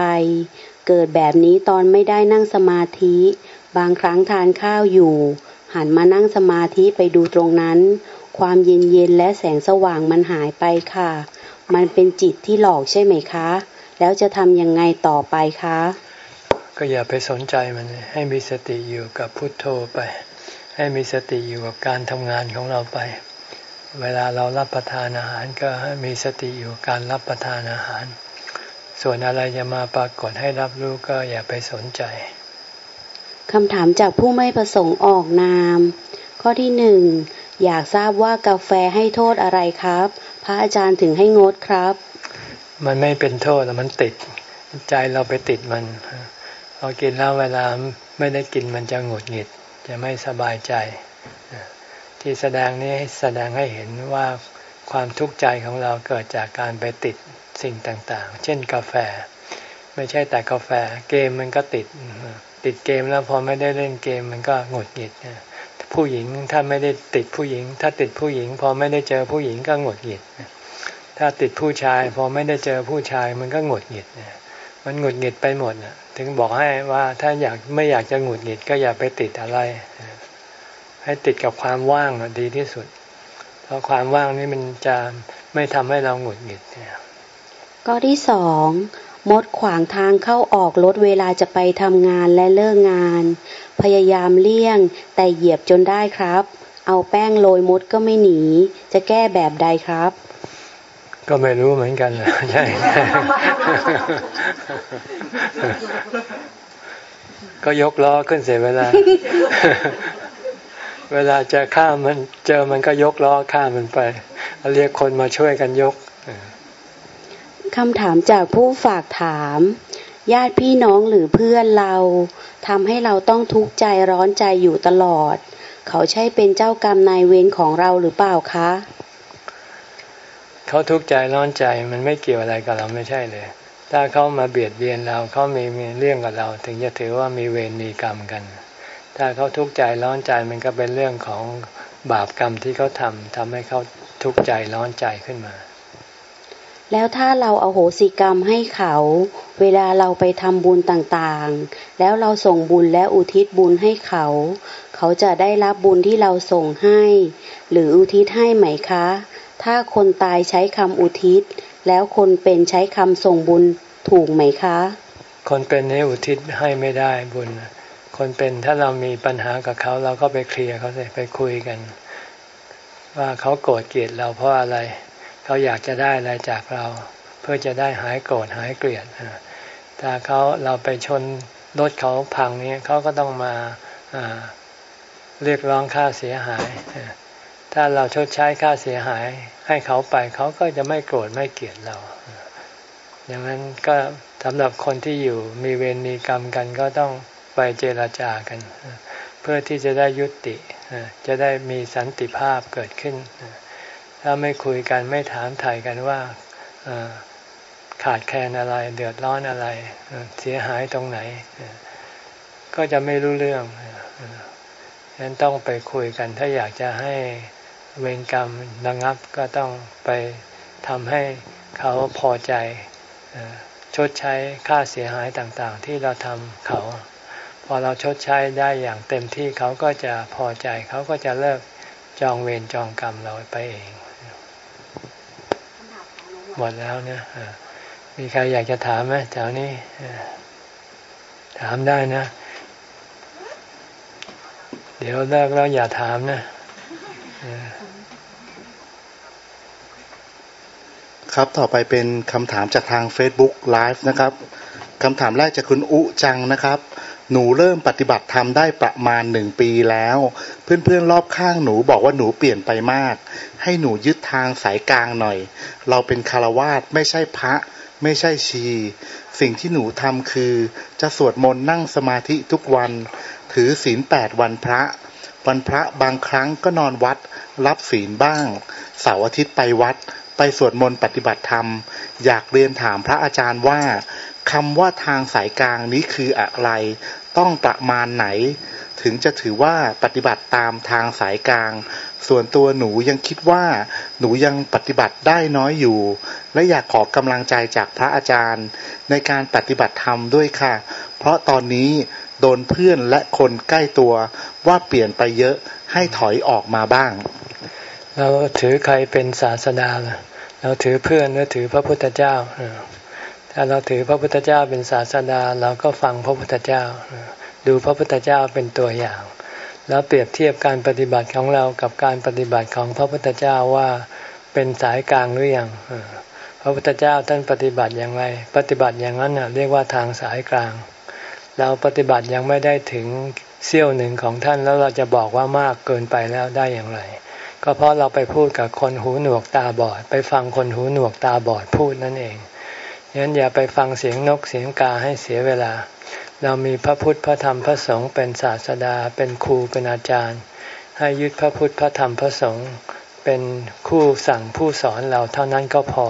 เกิดแบบนี้ตอนไม่ได้นั่งสมาธิ บางครั้งทานข้าวอยู่ หันมานั่งสมาธิไปดูตรงนั้น ความเย็นๆและแสงสว่างมันหายไปค่ะ มันเป็นจิตที่หลอกใช่ไหมคะ แล้วจะทำยังไงต่อไปคะ ก็อย่าไปสนใจมันให้มีสติอยู่กับพุทโธไป ให้มีสติอยู่กับการทำงานของเราไป เวลาเรารับประทานอาหารก็ให้มีสติอยู่การรับประทานอาหาร ส่วนอะไรจะมาปรากฏให้รับรู้ก็อย่าไปสนใจ คำถามจากผู้ไม่ประสงค์ออกนาม ข้อที่หนึ่งอยากทราบว่ากาแฟให้โทษอะไรครับ พระอาจารย์ถึงให้งดครับ มันไม่เป็นโทษมันติด ใจเราไปติดมันพอกินแล้วเวลาไม่ได้กินมันจะหงุดหงิด จะไม่สบายใจ ที่แสดงนี้แสดงให้เห็นว่าความทุกข์ใจของเราเกิดจากการไปติดสิ่งต่างๆ เช่นกาแฟ ไม่ใช่แต่กาแฟ เกมมันก็ติด ติดเกมแล้วพอไม่ได้เล่นเกมมันก็หงุดหงิดผู้หญิงถ้าไม่ได้ติดผู้หญิง ถ้าติดผู้หญิง พอไม่ได้เจอผู้หญิงก็หงุดหงิดถ้าติดผู้ชาย พอไม่ได้เจอผู้ชายมันก็หงุดหงิดมันหงุดหงิดไปหมดนะถึงบอกให้ว่าถ้าอยากไม่อยากจะหงุดหงิดก็อย่าไปติดอะไร ให้ติดกับความว่างดีที่สุด เพราะความว่างนี่มันจะไม่ทำให้เราหงุดหงิดก็ที่สอง มดขวางทางเข้าออกรถเวลาจะไปทำงานและเลิกงาน พยายามเลี่ยง แต่เหยียบจนได้ครับ เอาแป้งโรยมดก็ไม่หนี จะแก้แบบใดครับ ก็ไม่รู้เหมือนกันใช่ก็ยกล้อขึ้นเสียเวลา เวลาจะข้ามมันเจอมันก็ยกล้อข้ามมันไป เรียกคนมาช่วยกันยก คำถามจากผู้ฝากถาม ญาติพี่น้องหรือเพื่อนเราทำให้เราต้องทุกข์ใจร้อนใจอยู่ตลอด เขาใช่เป็นเจ้ากรรมนายเวรของเราหรือเปล่าคะ เขาทุกข์ใจร้อนใจมันไม่เกี่ยวอะไรกับเราไม่ใช่เลย ถ้าเขามาเบียดเบียนเราเขามีมีเรื่องกับเรา ถึงจะถือว่ามีเวรมีกรรมกัน ถ้าเขาทุกข์ใจร้อนใจมันก็เป็นเรื่องของบาปกรรมที่เขาทำทำให้เขาทุกข์ใจร้อนใจขึ้นมา แล้วถ้าเราเอาโหสิกรรมให้เขา เวลาเราไปทำบุญต่างๆ แล้วเราส่งบุญและอุทิศบุญให้เขา เขาจะได้รับบุญที่เราส่งให้ หรืออุทิศให้ไหมคะ ถ้าคนตายใช้คำอุทิศ แล้วคนเป็นใช้คำส่งบุญถูกไหมคะ คนเป็นนี้อุทิศให้ไม่ได้บุญ คนเป็นถ้าเรามีปัญหากับเขาเราก็ไปเคลียร์เขาเลยไปคุยกัน ว่าเขาโกรธเกลียดเราเพราะอะไร เขาอยากจะได้อะไรจากเรา เพื่อจะได้หายโกรธหายเกลียดถ้าเขาเราไปชนรถเขาพังนี้เขาก็ต้องมาเรียกร้องค่าเสียหาย ถ้าเราชดใช้ค่าเสียหายให้เขาไปเขาก็จะไม่โกรธไม่เกลียดเรา อย่างนั้นก็สำหรับคนที่อยู่มีเวรมีกรรมกันก็ต้องไปเจรจากัน เพื่อที่จะได้ยุติจะได้มีสันติภาพเกิดขึ้น ถ้าไม่คุยกันไม่ถามถ่ายกันว่าขาดแคลนอะไร เดือดร้อนอะไร เสียหายตรงไหน ก็จะไม่รู้เรื่องฉะนั้นต้องไปคุยกัน ถ้าอยากจะให้เวรกรรมระงับก็ต้องไปทำให้เขาพอใจชดใช้ค่าเสียหายต่างๆ ที่เราทำเขา พอเราชดใช้ได้อย่างเต็มที่เขาก็จะพอใจ เขาก็จะเลิกจองเวรจองกรรมเราไปเอง หมดแล้วเนี่ยมีใครอยากจะถามไหมแถวนี้ถามได้นะ เดี๋ยวเลิกแล้วอย่าถามนะครับต่อไปเป็นคำถามจากทาง Facebook Live นะครับคำถามแรกจากคุณอุจังนะครับ หนูเริ่มปฏิบัติธรรมได้ประมาณหนึ่งปีแล้ว เพื่อนๆรอบข้างหนูบอกว่าหนูเปลี่ยนไปมาก ให้หนูยึดทางสายกลางหน่อย เราเป็นคารวาสไม่ใช่พระ ไม่ใช่ชี สิ่งที่หนูทำคือ จะสวดมนต์นั่งสมาธิทุกวัน ถือศีลแปดวันพระ วันพระบางครั้งก็นอนวัด รับศีลบ้าง เสาร์อาทิตย์ไปวัดไปสวดมนต์ปฏิบัติธรรม อยากเรียนถามพระอาจารย์ว่า คำว่าทางสายกลางนี้คืออะไร ต้องประมาณไหน ถึงจะถือว่าปฏิบัติตามทางสายกลาง ส่วนตัวหนูยังคิดว่า หนูยังปฏิบัติได้น้อยอยู่ และอยากขอกำลังใจจากพระอาจารย์ ในการปฏิบัติธรรมด้วยค่ะ เพราะตอนนี้โดนเพื่อนและคนใกล้ตัวว่าเปลี่ยนไปเยอะให้ถอยออกมาบ้าง เราถือใครเป็นศาสดาล่ะเราถือเพื่อนหรือถือพระพุทธเจ้า ถ้าเราถือพระพุทธเจ้าเป็นศาสดาเราก็ฟังพระพุทธเจ้า ดูพระพุทธเจ้าเป็นตัวอย่าง แล้วเปรียบเทียบการปฏิบัติของเรากับการปฏิบัติของพระพุทธเจ้าว่าเป็นสายกลางหรือยังพระพุทธเจ้าท่านปฏิบัติอย่างไร ปฏิบัติอย่างนั้นเรียกว่าทางสายกลาง เราปฏิบัติยังไม่ได้ถึงเสี้ยวหนึ่งของท่านแล้วเราจะบอกว่ามากเกินไปแล้วได้อย่างไร ก็เพราะเราไปพูดกับคนหูหนวกตาบอด ไปฟังคนหูหนวกตาบอดพูดนั่นเอง งั้นอย่าไปฟังเสียงนกเสียงกาให้เสียเวลา เรามีพระพุทธพระธรรมพระสงฆ์เป็นศาสดา เป็นครูเป็นอาจารย์ ให้ยึดพระพุทธพระธรรมพระสงฆ์เป็นคู่สั่งผู้สอนเราเท่านั้นก็พอ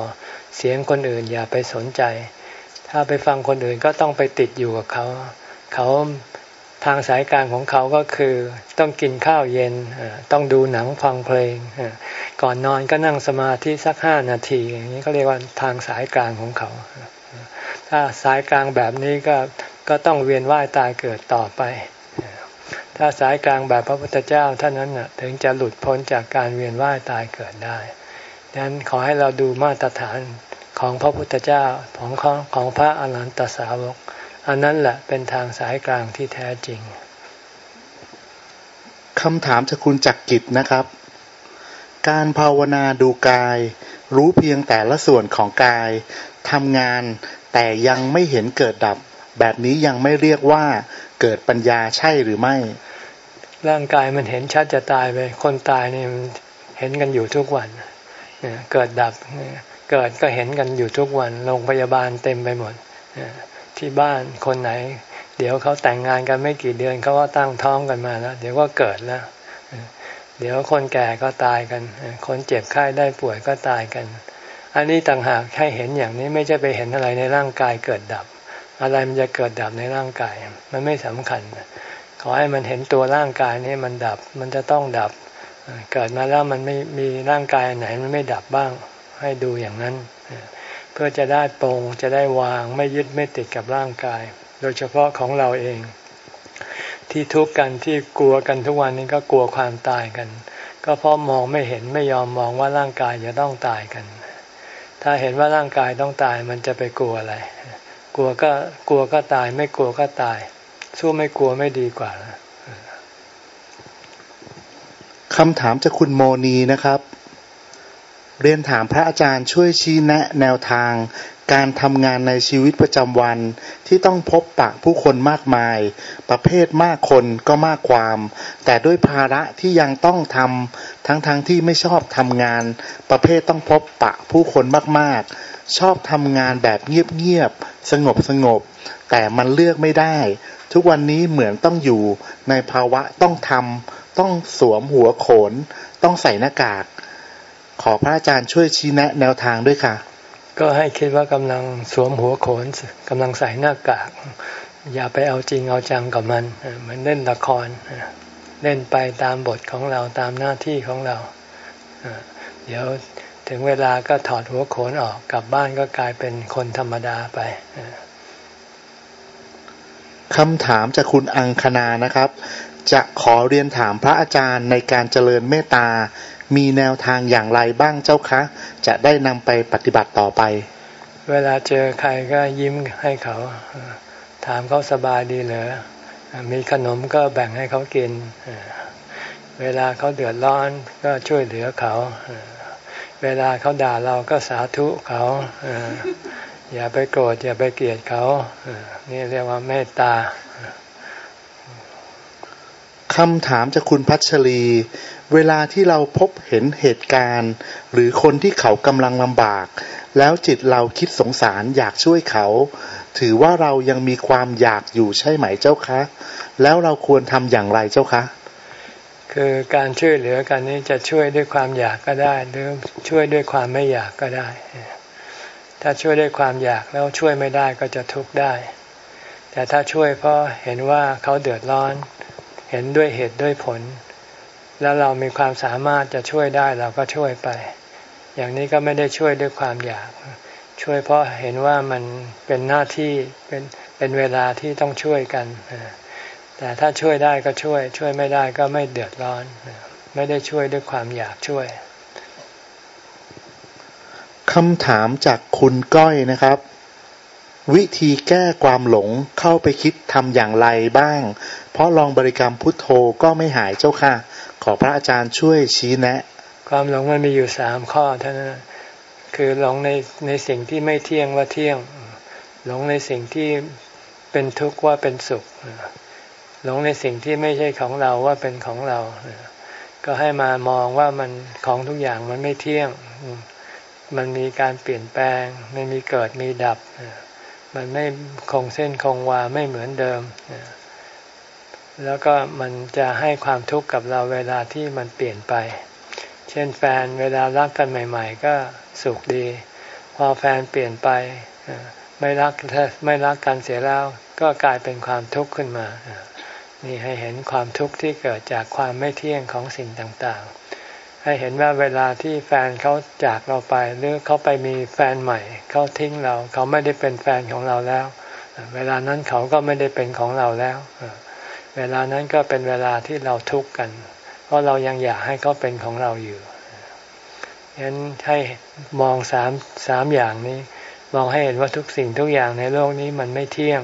เสียงคนอื่นอย่าไปสนใจ ถ้าไปฟังคนอื่นก็ต้องไปติดอยู่กับเขา เขา ทางสายการของเขาก็คือต้องกินข้าวเย็นต้องดูหนังฟังเพลง ก่อนนอนก็นั่งสมาธิสักห้านาที อย่างนี้ก็เรียกว่าทางสายกลางของเขา ถ้าสายกลางแบบนี้ก็ก็ต้องเวียนว่ายตายเกิดต่อไป ถ้าสายกลางแบบพระพุทธเจ้าท่านั้นถึงจะหลุดพ้นจากการเวียนว่ายตายเกิดได้ดังนั้นขอให้เราดูมาตรฐานของพระพุทธเจ้าของของพระอรหันตสาวก อันนั้นแหละเป็นทางสายกลางที่แท้จริงคำถามจากคุณจักกิจนะครับ การภาวนาดูกาย รู้เพียงแต่ละส่วนของกายทำงานแต่ยังไม่เห็นเกิดดับ แบบนี้ยังไม่เรียกว่าเกิดปัญญาใช่หรือไม่ ร่างกายมันเห็นชัดจะตายไป คนตายนี่มันเห็นกันอยู่ทุกวันเกิดดับเกิดก็เห็นกันอยู่ทุกวันโรงพยาบาลเต็มไปหมด ที่บ้านคนไหน เดี๋ยวเขาแต่งงานกันไม่กี่เดือนเขาก็ตั้งท้องกันมาแล้ว เดี๋ยวก็เกิดแล้ว เดี๋ยวคนแก่ก็ตายกัน คนเจ็บไข้ได้ป่วยก็ตายกัน อันนี้ต่างหากให้เห็นอย่างนี้ไม่ใช่ไปเห็นอะไรในร่างกายเกิดดับ อะไรมันจะเกิดดับในร่างกาย มันไม่สำคัญ ขอให้มันเห็นตัวร่างกายนี้มันดับ มันจะต้องดับ เกิดมาแล้วมันไม่มีร่างกายไหนมันไม่ดับบ้าง ให้ดูอย่างนั้น พื่อจะได้ปรงจะได้วางไม่ยึดไม่ติดกับร่างกาย โดยเฉพาะของเราเอง ที่ทุกข์กันที่กลัวกันทุกวันนี้ก็กลัวความตายกัน ก็เพราะมองไม่เห็นไม่ยอมมองว่าร่างกายจะต้องตายกัน ถ้าเห็นว่าร่างกายต้องตายมันจะไปกลัวอะไร กลัวก็กลัวก็ตาย ไม่กลัวก็ตาย สู้ไม่กลัวไม่ดีกว่าคำถามจากคุณโมนีนะครับ เรียนถามพระอาจารย์ช่วยชี้แนะแนวทาง การทำงานในชีวิตประจำวันที่ต้องพบปะผู้คนมากมาย ประเภทมากคนก็มากความ แต่ด้วยภาระที่ยังต้องทำทั้งๆทที่ไม่ชอบทำงาน ประเภทต้องพบปะผู้คนมากๆ ชอบทำงานแบบเงียบๆสงบสงบแต่มันเลือกไม่ได้ ทุกวันนี้เหมือนต้องอยู่ในภาวะต้องทำต้องสวมหัวโขน ต้องใส่หน้ากาก ขอพระอาจารย์ช่วยชี้แนะแนวทางด้วยค่ะ ก็ให้คิดว่ากำลังสวมหัวโขนกำลังใส่หน้ากาก อย่าไปเอาจริงเอาจังกับมันเหมือนเล่นละครเล่นไปตามบทของเราตามหน้าที่ของเรา เดี๋ยวถึงเวลาก็ถอดหัวโขนออกกลับบ้านก็กลายเป็นคนธรรมดาไปคำถามจากคุณอังคณานะครับ จะขอเรียนถามพระอาจารย์ในการเจริญเมตตา มีแนวทางอย่างไรบ้างเจ้าคะ จะได้นำไปปฏิบัติต่อไป เวลาเจอใครก็ยิ้มให้เขา ถามเขาสบายดีเหรอมีขนมก็แบ่งให้เขากิน เวลาเขาเดือดร้อนก็ช่วยเหลือเขา เวลาเขาด่าเราก็สาธุเขาอย่าไปโกรธอย่าไปเกลียดเขา นี่เรียกว่าเมตตาคำถามจากคุณพัชรี เวลาที่เราพบเห็นเหตุการณ์ หรือคนที่เขากำลังลำบาก แล้วจิตเราคิดสงสารอยากช่วยเขา ถือว่าเรายังมีความอยากอยู่ใช่ไหมเจ้าคะ แล้วเราควรทำอย่างไรเจ้าคะ คือการช่วยเหลือกันนี้จะช่วยด้วยความอยากก็ได้ หรือช่วยด้วยความไม่อยากก็ได้ ถ้าช่วยด้วยความอยากแล้วช่วยไม่ได้ก็จะทุกข์ได้ แต่ถ้าช่วยเพราะเห็นว่าเขาเดือดร้อน เห็นด้วยเหตุด้วยผล แล้วเรามีความสามารถจะช่วยได้เราก็ช่วยไป อย่างนี้ก็ไม่ได้ช่วยด้วยความอยาก ช่วยเพราะเห็นว่ามันเป็นหน้าที่เป็นเป็นเวลาที่ต้องช่วยกัน แต่ถ้าช่วยได้ก็ช่วย ช่วยไม่ได้ก็ไม่เดือดร้อน ไม่ได้ช่วยด้วยความอยากช่วยคำถามจากคุณก้อยนะครับ วิธีแก้ความหลงเข้าไปคิดทำอย่างไรบ้าง เพราะลองบริกรรมพุทโธก็ไม่หายเจ้าค่ะ ขอพระอาจารย์ช่วยชี้แนะ ความหลงมันมีอยู่สามข้อเท่านั้นคือหลงในในสิ่งที่ไม่เที่ยงว่าเที่ยง หลงในสิ่งที่เป็นทุกข์ว่าเป็นสุข หลงในสิ่งที่ไม่ใช่ของเราว่าเป็นของเรา ก็ให้มามองว่ามันของทุกอย่างมันไม่เที่ยง มันมีการเปลี่ยนแปลงไม่มีเกิดมีดับ มันไม่คงเส้นคงวาไม่เหมือนเดิม แล้วก็มันจะให้ความทุกข์กับเราเวลาที่มันเปลี่ยนไป เช่นแฟนเวลารักกันใหม่ ๆ ก็สุขดี พอแฟนเปลี่ยนไปไม่รักไม่รักกันเสียแล้วก็กลายเป็นความทุกข์ขึ้นมา นี่ให้เห็นความทุกข์ที่เกิดจากความไม่เที่ยงของสิ่งต่างๆ ให้เห็นว่าเวลาที่แฟนเขาจากเราไป หรือเขาไปมีแฟนใหม่เขาทิ้งเรา เขาไม่ได้เป็นแฟนของเราแล้ว เวลานั้นเขาก็ไม่ได้เป็นของเราแล้ว เวลานั้นก็เป็นเวลาที่เราทุกข์กัน เพราะเรายังอยากให้เขาเป็นของเราอยู่ฉะนั้นให้มองสามสามอย่างนี้ มองให้เห็นว่าทุกสิ่งทุกอย่างในโลกนี้มันไม่เที่ยง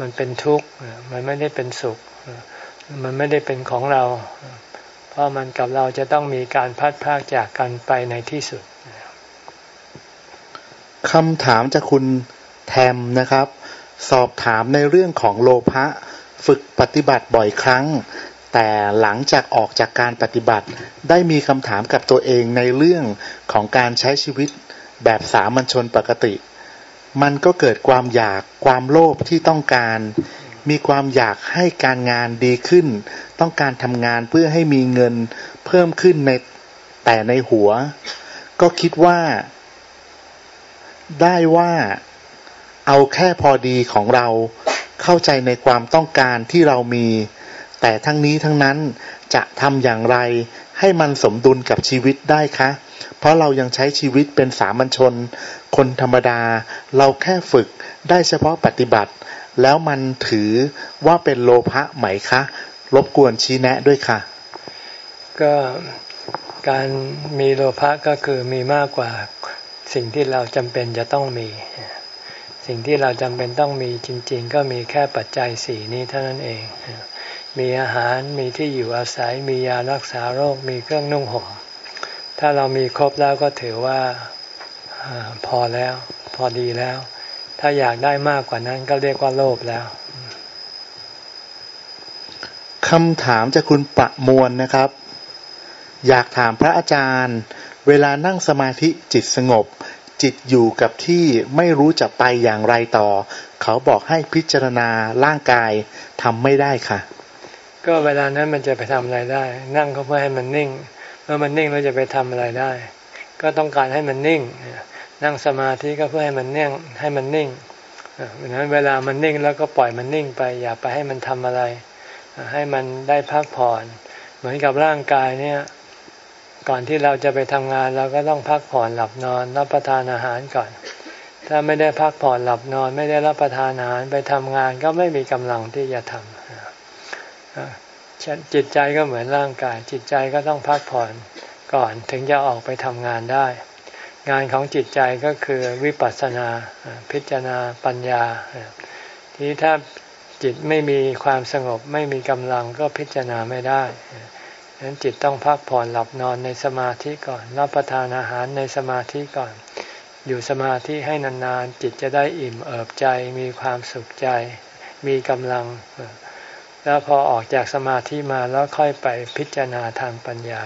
มันเป็นทุกข์มันไม่ได้เป็นสุข มันไม่ได้เป็นของเรา เพราะมันกับเราจะต้องมีการพัดพากจากกันไปในที่สุดคำถามจากคุณแทมนะครับ สอบถามในเรื่องของโลภะ ฝึกปฏิบัติบ่อยครั้ง แต่หลังจากออกจากการปฏิบัติ ได้มีคำถามกับตัวเองในเรื่องของการใช้ชีวิตแบบสามัญชนปกติ มันก็เกิดความอยากความโลภที่ต้องการ มีความอยากให้การงานดีขึ้น ต้องการทำงานเพื่อให้มีเงินเพิ่มขึ้นในแต่ในหัว ก็คิดว่า ได้ว่าเอาแค่พอดีของเรา เข้าใจในความต้องการที่เรามี แต่ทั้งนี้ทั้งนั้นจะทำอย่างไรให้มันสมดุลกับชีวิตได้คะ เพราะเรายังใช้ชีวิตเป็นสามัญชน คนธรรมดา เราแค่ฝึกได้เฉพาะปฏิบัติ แล้วมันถือว่าเป็นโลภะไหมคะ รบกวนชี้แนะด้วยค่ะ ก็การมีโลภะก็คือมีมากกว่าสิ่งที่เราจำเป็นจะต้องมี สิ่งที่เราจำเป็นต้องมีจริง ๆ ก็มีแค่ปัจจัยสี่นี้เท่านั้นเอง มีอาหารมีที่อยู่อาศัยมียารักษาโรคมีเครื่องนุ่งห่มถ้าเรามีครบแล้วก็ถือว่าอพอแล้ว พอดีแล้ว ถ้าอยากได้มากกว่านั้นก็เรียกว่าโลภแล้วคำถามจากคุณประมวลนะครับ อยากถามพระอาจารย์ เวลานั่งสมาธิจิตสงบ จิตอยู่กับที่ไม่รู้จะไปอย่างไรต่อ เขาบอกให้พิจารณาร่างกายทำไม่ได้ค่ะ ก็เวลานั้นมันจะไปทำอะไรได้ นั่งก็เพื่อให้มันนิ่งเมื่อมันนิ่งเราจะไปทำอะไรได้ ก็ต้องการให้มันนิ่ง นั่งสมาธิก็เพื่อให้มันเนิ่งให้มันนิ่งดังนั้นเวลามันนิ่งแล้วก็ปล่อยมันนิ่งไป อย่าไปให้มันทำอะไร ให้มันได้พักผ่อน เหมือนกับร่างกายเนี่ย ก่อนที่เราจะไปทำงานเราก็ต้องพักผ่อนหลับนอน รับประทานอาหารก่อน ถ้าไม่ได้พักผ่อนหลับนอน ไม่ได้รับประทานอาหารไปทำงานก็ไม่มีกำลังที่จะทำจิตใจก็เหมือนร่างกาย จิตใจก็ต้องพักผ่อนก่อนถึงจะออกไปทำงานได้ งานของจิตใจก็คือวิปัสสนาพิจารณาปัญญา ทีนี้ถ้าจิตไม่มีความสงบไม่มีกำลังก็พิจารณาไม่ได้ ฉะนั้นจิตต้องพักผ่อนหลับนอนในสมาธิก่อน รับประทานอาหารในสมาธิก่อน อยู่สมาธิให้นานๆ จิตจะได้อิ่มเอิบใจ มีความสุขใจ มีกำลัง แล้วพอออกจากสมาธิมาแล้วค่อยไปพิจารณาทางปัญญา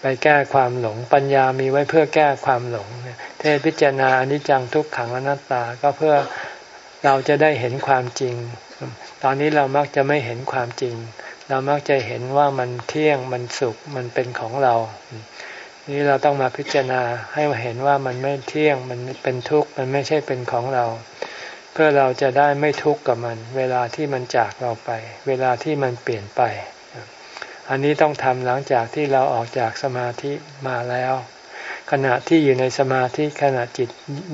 ไปแก้ความหลงปัญญามีไว้เพื่อแก้ความหลงเทศพิจารณาอนิจจังทุกขังอนัตตาก็เพื่อเราจะได้เห็นความจริง ตอนนี้เรามักจะไม่เห็นความจริง เรามักจะเห็นว่ามันเที่ยงมันสุขมันเป็นของเรา นี่เราต้องมาพิจารณาให้เห็นว่ามันไม่เที่ยงมันเป็นทุกข์มันไม่ใช่เป็นของเรา เพื่อเราจะได้ไม่ทุกข์กับมัน เวลาที่มันจากเราไป เวลาที่มันเปลี่ยนไป อันนี้ต้องทำหลังจากที่เราออกจากสมาธิมาแล้ว ขณะที่อยู่ในสมาธิขณะจิต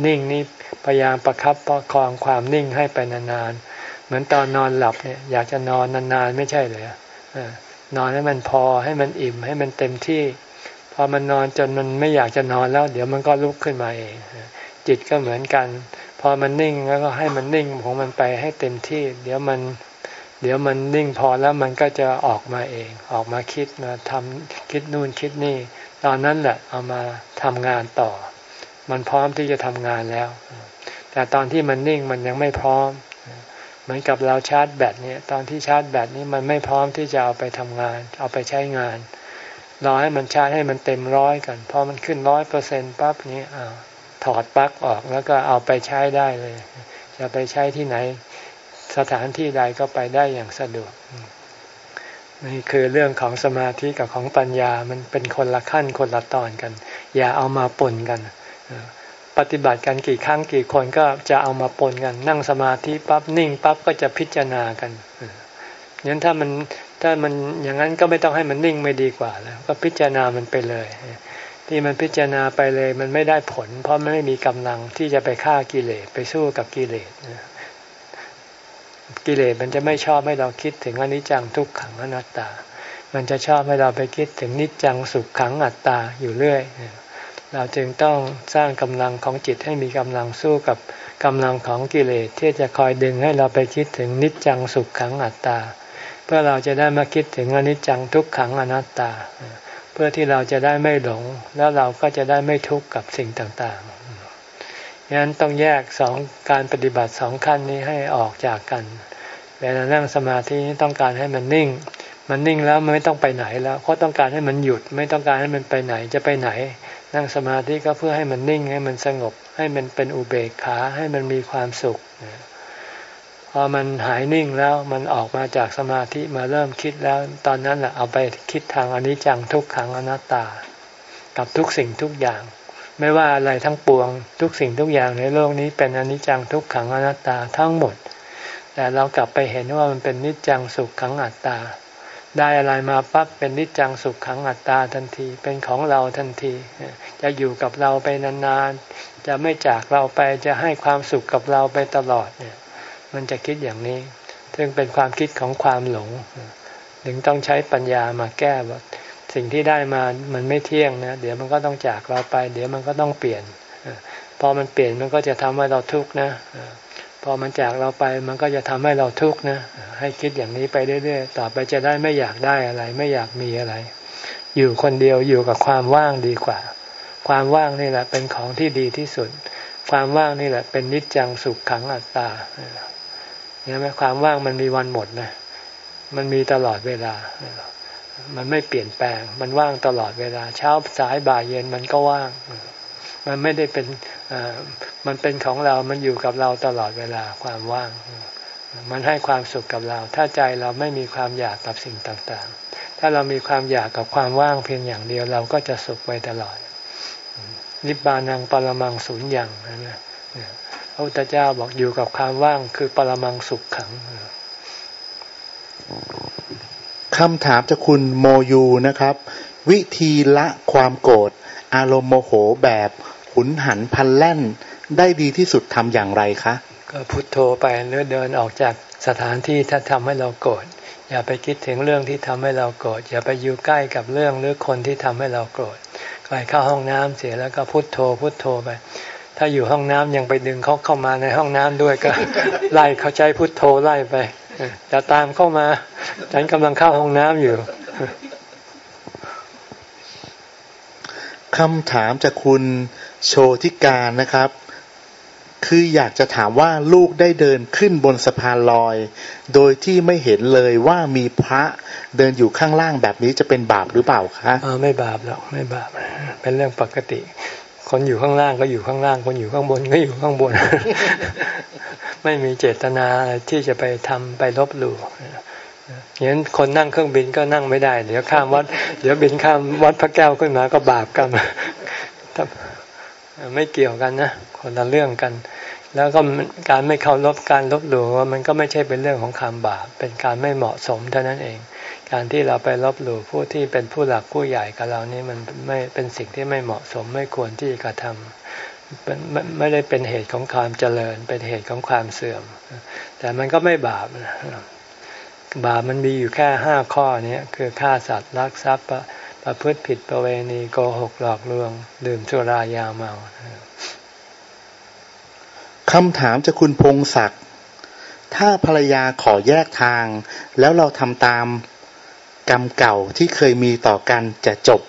นิ่งนี้พยายามประครับประคองความนิ่งให้ไปนานๆเหมือนตอนนอนหลับเนี่ยอยากจะนอนนานๆไม่ใช่เลย นอนให้มันพอให้มันอิ่มให้มันเต็มที่ พอมันนอนจนมันไม่อยากจะนอนแล้ว เดี๋ยวมันก็ลุกขึ้นมาเองจิตก็เหมือนกัน พอมันนิ่งแล้วก็ให้มันนิ่งของมันไปให้เต็มที่ เดี๋ยวมัน เดี๋ยวมันนิ่งพอแล้วมันก็จะออกมาเอง ออกมาคิดมาทำคิดนู่นคิดนี่ ตอนนั้นแหละเอามาทำงานต่อ มันพร้อมที่จะทำงานแล้ว แต่ตอนที่มันนิ่งมันยังไม่พร้อม เหมือนกับเราชาร์จแบตเนี่ยตอนที่ชาร์จแบตนี้มันไม่พร้อมที่จะเอาไปทำงาน เอาไปใช้งานรอให้มันชาร์จให้มันเต็มร้อยกันพอมันขึ้นร้อยเปอร์เซ็นต์ปั๊บนี้อ้าวถอดปลั๊กออกแล้วก็เอาไปใช้ได้เลย จะไปใช้ที่ไหน สถานที่ใดก็ไปได้อย่างสะดวกนี่คือเรื่องของสมาธิกับของปัญญามันเป็นคนละขั้นคนละตอนกัน อย่าเอามาปนกัน ปฏิบัติกันกี่ครั้งกี่คนก็จะเอามาปนกัน นั่งสมาธิปั๊บนิ่งปั๊บก็จะพิจารณากันงั้นถ้ามันถ้ามันอย่างนั้นก็ไม่ต้องให้มันนิ่งไม่ดีกว่าแล้วก็พิจารณามันไปเลย ที่มันพิจารณาไปเลยมันไม่ได้ผล เพราะมันไม่มีกำลังที่จะไปฆ่ากิเลสไปสู้กับกิเลสกิเลสมันจะไม่ชอบให้เราคิดถึงอนิจจังทุกขังอนัตตา มันจะชอบให้เราไปคิดถึงนิจจังสุขขังอัตตาอยู่เรื่อย เราจึงต้องสร้างกำลังของจิตให้มีกำลังสู้กับกำลังของกิเลสที่จะคอยดึงให้เราไปคิดถึงนิจจังสุขขังอัตตา เพื่อเราจะได้มาคิดถึงอนิจจังทุกขังอนัตตา เพื่อที่เราจะได้ไม่หลง แล้วเราก็จะได้ไม่ทุกข์กับสิ่งต่างๆยันต้องแยกสองการปฏิบัติสองขั้นนี้ให้ออกจากกัน เวลานั่งสมาธิต้องการให้มันนิ่ง มันนิ่งแล้วมันไม่ต้องไปไหนแล้วเพราะต้องการให้มันหยุดไม่ต้องการให้มันไปไหนจะไปไหน นั่งสมาธิก็เพื่อให้มันนิ่งให้มันสงบ ให้มันเป็นอุเบกขาให้มันมีความสุขพอมันหายนิ่งแล้วมันออกมาจากสมาธิมาเริ่มคิดแล้ว ตอนนั้นแหละเอาไปคิดทางอนิจจังทุกขังอนัตตา กับทุกสิ่งทุกอย่าง ไม่ว่าอะไรทั้งปวง ทุกสิ่งทุกอย่างในโลกนี้เป็นอนิจจังทุกขังอนัตตาทั้งหมด แต่เรากลับไปเห็นว่ามันเป็นนิจจังสุขขังอัตตา ได้อะไรมาปั๊บเป็นนิจจังสุขขังอัตตาทันที เป็นของเราทันที จะอยู่กับเราไปนานๆ จะไม่จากเราไปจะให้ความสุขกับเราไปตลอดเนี่ย มันจะคิดอย่างนี้ ซึ่งเป็นความคิดของความหลง ถึงต้องใช้ปัญญามาแก้ว่าสิ่งที่ได้มามันไม่เที่ยงนะ เดี๋ยวมันก็ต้องจากเราไป เดี๋ยวมันก็ต้องเปลี่ยน พอมันเปลี่ยนมันก็จะทำให้เราทุกข์นะ พอมันจากเราไปมันก็จะทำให้เราทุกข์นะ ให้คิดอย่างนี้ไปเรื่อยๆ ต่อไปจะได้ไม่อยากได้อะไร ไม่อยากมีอะไร อยู่คนเดียวอยู่กับความว่างดีกว่า ความว่างนี่แหละเป็นของที่ดีที่สุด ความว่างนี่แหละเป็นนิจจังสุขขังอัตตาเนี่ยไหมความว่างมันมีวันหมดนะ มันมีตลอดเวลา มันไม่เปลี่ยนแปลง มันว่างตลอดเวลา เช้าสายบ่ายเย็นมันก็ว่าง มันไม่ได้เป็น มันเป็นของเรา มันอยู่กับเราตลอดเวลาความว่าง มันให้ความสุขกับเรา ถ้าใจเราไม่มีความอยากกับสิ่งต่างๆ ถ้าเรามีความอยากกับความว่างเพียงอย่างเดียวเราก็จะสุขไปตลอด นิบานังปรมังสุญญ์อย่างนะพระพุทธเจ้าบอกอยู่กับความว่างคือปรมังสุขขังคำถามจากคุณโมยูนะครับ วิธีละความโกรธอารมณ์โมโหแบบ หุนหันพันแล่นได้ดีที่สุดทำอย่างไรคะ ก็พุโทโธไปหรือเดินออกจากสถานที่ถ้าทำให้เราโกรธอย่าไปคิดถึงเรื่องที่ทำให้เราโกรธอย่าไปอยู่ใกล้กับเรื่องหรือคนที่ทำให้เราโกรธไปเข้าห้องน้ำเสียแล้วก็พุโทโธพุโทโธไป ถ้าอยู่ห้องน้ำยังไปดึงเขาเข้ามาในห้องน้ำด้วยก็ ไล่เขาใจพุโทโธไล่ไปจะตามเข้ามาฉันกำลังเข้าห้องน้ำอยู่คำถามจากคุณ โชติการนะครับ คืออยากจะถามว่าลูกได้เดินขึ้นบนสะพานลอย โดยที่ไม่เห็นเลยว่ามีพระเดินอยู่ข้างล่างแบบนี้จะเป็นบาปหรือเปล่าคะอ๋อไม่บาปหรอกไม่บาป เป็นเรื่องปกติ คนอยู่ข้างล่างก็อยู่ข้างล่าง คนอยู่ข้างบนก็อยู่ข้างบน ไม่มีเจตนาที่จะไปทำไปลบหลู่อย่างนั้นคนนั่งเครื่องบินก็นั่งไม่ได้ เดี๋ยวข้ามวัด เดี๋ยวบินข้ามวัดพระแก้วขึ้นมาก็บาปกัน ไม่เกี่ยวกันนะคนละเรื่องกัน แล้วก็การไม่เคารพการลบหลู่มันก็ไม่ใช่เป็นเรื่องของความบาปเป็นการไม่เหมาะสมเท่านั้นเอง การที่เราไปลบหลู่ผู้ที่เป็นผู้หลักผู้ใหญ่กับเรานี่มันไม่เป็นสิ่งที่ไม่เหมาะสมไม่ควรที่จะกระทำไม่ได้เป็นเหตุของความเจริญ เป็นเหตุของความเสื่อม แต่มันก็ไม่บาปบาปมันมีอยู่แค่ห้าข้อนี้คือฆ่าสัตว์รักทรัพย์ ประพฤติผิดประเวณีโกหกหลอกลวง ดื่มสุรายาเมาคำถามจากคุณพงศักดิ์ถ้าภรรยาขอแยกทาง แล้วเราทำตามกรรมเก่าที่เคยมีต่อกันจะจบ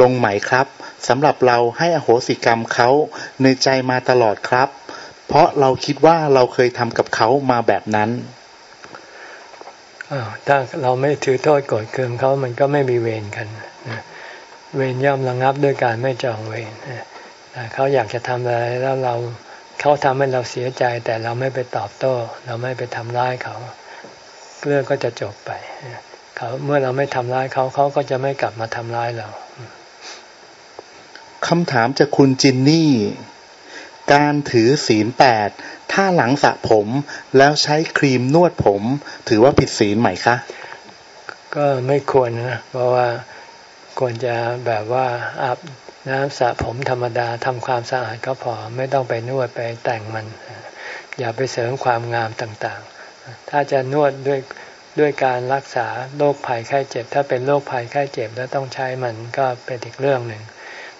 ลงไหมครับสำหรับเราให้อโหสิกรรมเขาในใจมาตลอดครับ เพราะเราคิดว่าเราเคยทำกับเขามาแบบนั้นถ้าเราไม่ถือโทษโกรธเคืองเขามันก็ไม่มีเวรกัน เวรย่อมระงับด้วยการไม่จองเวรเขาอยากจะทำอะไรแล้วเราเขาทำให้เราเสียใจ แต่เราไม่ไปตอบโต้ เราไม่ไปทำร้ายเขาเรื่องก็จะจบไปเขาเมื่อเราไม่ทำร้ายเขาเขาก็จะไม่กลับมาทำร้ายเราคำถามจากคุณจินนี่ การถือศีลแปดถ้าหลังสระผมแล้วใช้ครีมนวดผม ถือว่าผิดศีลไหมคะ ก็ไม่ควรนะ เพราะว่า ควรจะแบบว่าอาบน้ำสระผมธรรมดาทำความสะอาดก็พอไม่ต้องไปนวดไปแต่งมัน อย่าไปเสริมความงามต่างๆ ถ้าจะนวดด้วยด้วยการรักษาโรคภัยไข้เจ็บ ถ้าเป็นโรคภัยไข้เจ็บแล้วต้องใช้มันก็เป็นอีกเรื่องหนึ่ง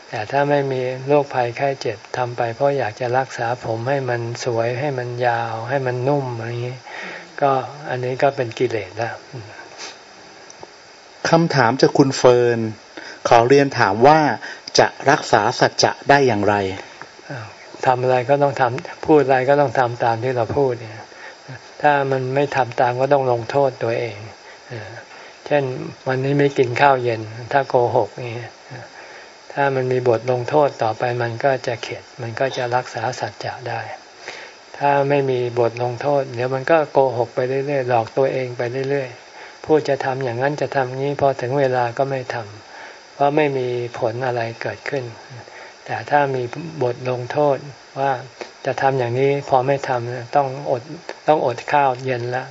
แต่ถ้าไม่มีโรคภัยไข้เจ็บทำไป เพราะอยากจะรักษาผมให้มันสวยให้มันยาว ให้มันนุ่มอะไรอย่างนี้ ก็อันนี้ก็เป็นกิเลสแล้วคำถามจากคุณเฟิร์น ขอเรียนถามว่าจะรักษาสัจจะได้อย่างไรทำอะไรก็ต้องทำพูดอะไรก็ต้องทำตามที่เราพูดเนี่ยถ้ามันไม่ทำตามก็ต้องลงโทษตัวเองเช่นวันนี้ไม่กินข้าวเย็น ถ้าโกหกนี่ถ้ามันมีบทลงโทษต่อไปมันก็จะเข็ดมันก็จะรักษาสัจจะได้ ถ้าไม่มีบทลงโทษ เดี๋ยวมันก็โกหกไปเรื่อยๆหลอกตัวเองไปเรื่อยๆพูดจะทำอย่างนั้นจะทำนี้พอถึงเวลาก็ไม่ทำ เพราะไม่มีผลอะไรเกิดขึ้น แต่ถ้ามีบทลงโทษว่าจะทำอย่างนี้พอไม่ทำต้องอดต้องอดข้าวเย็นล้ว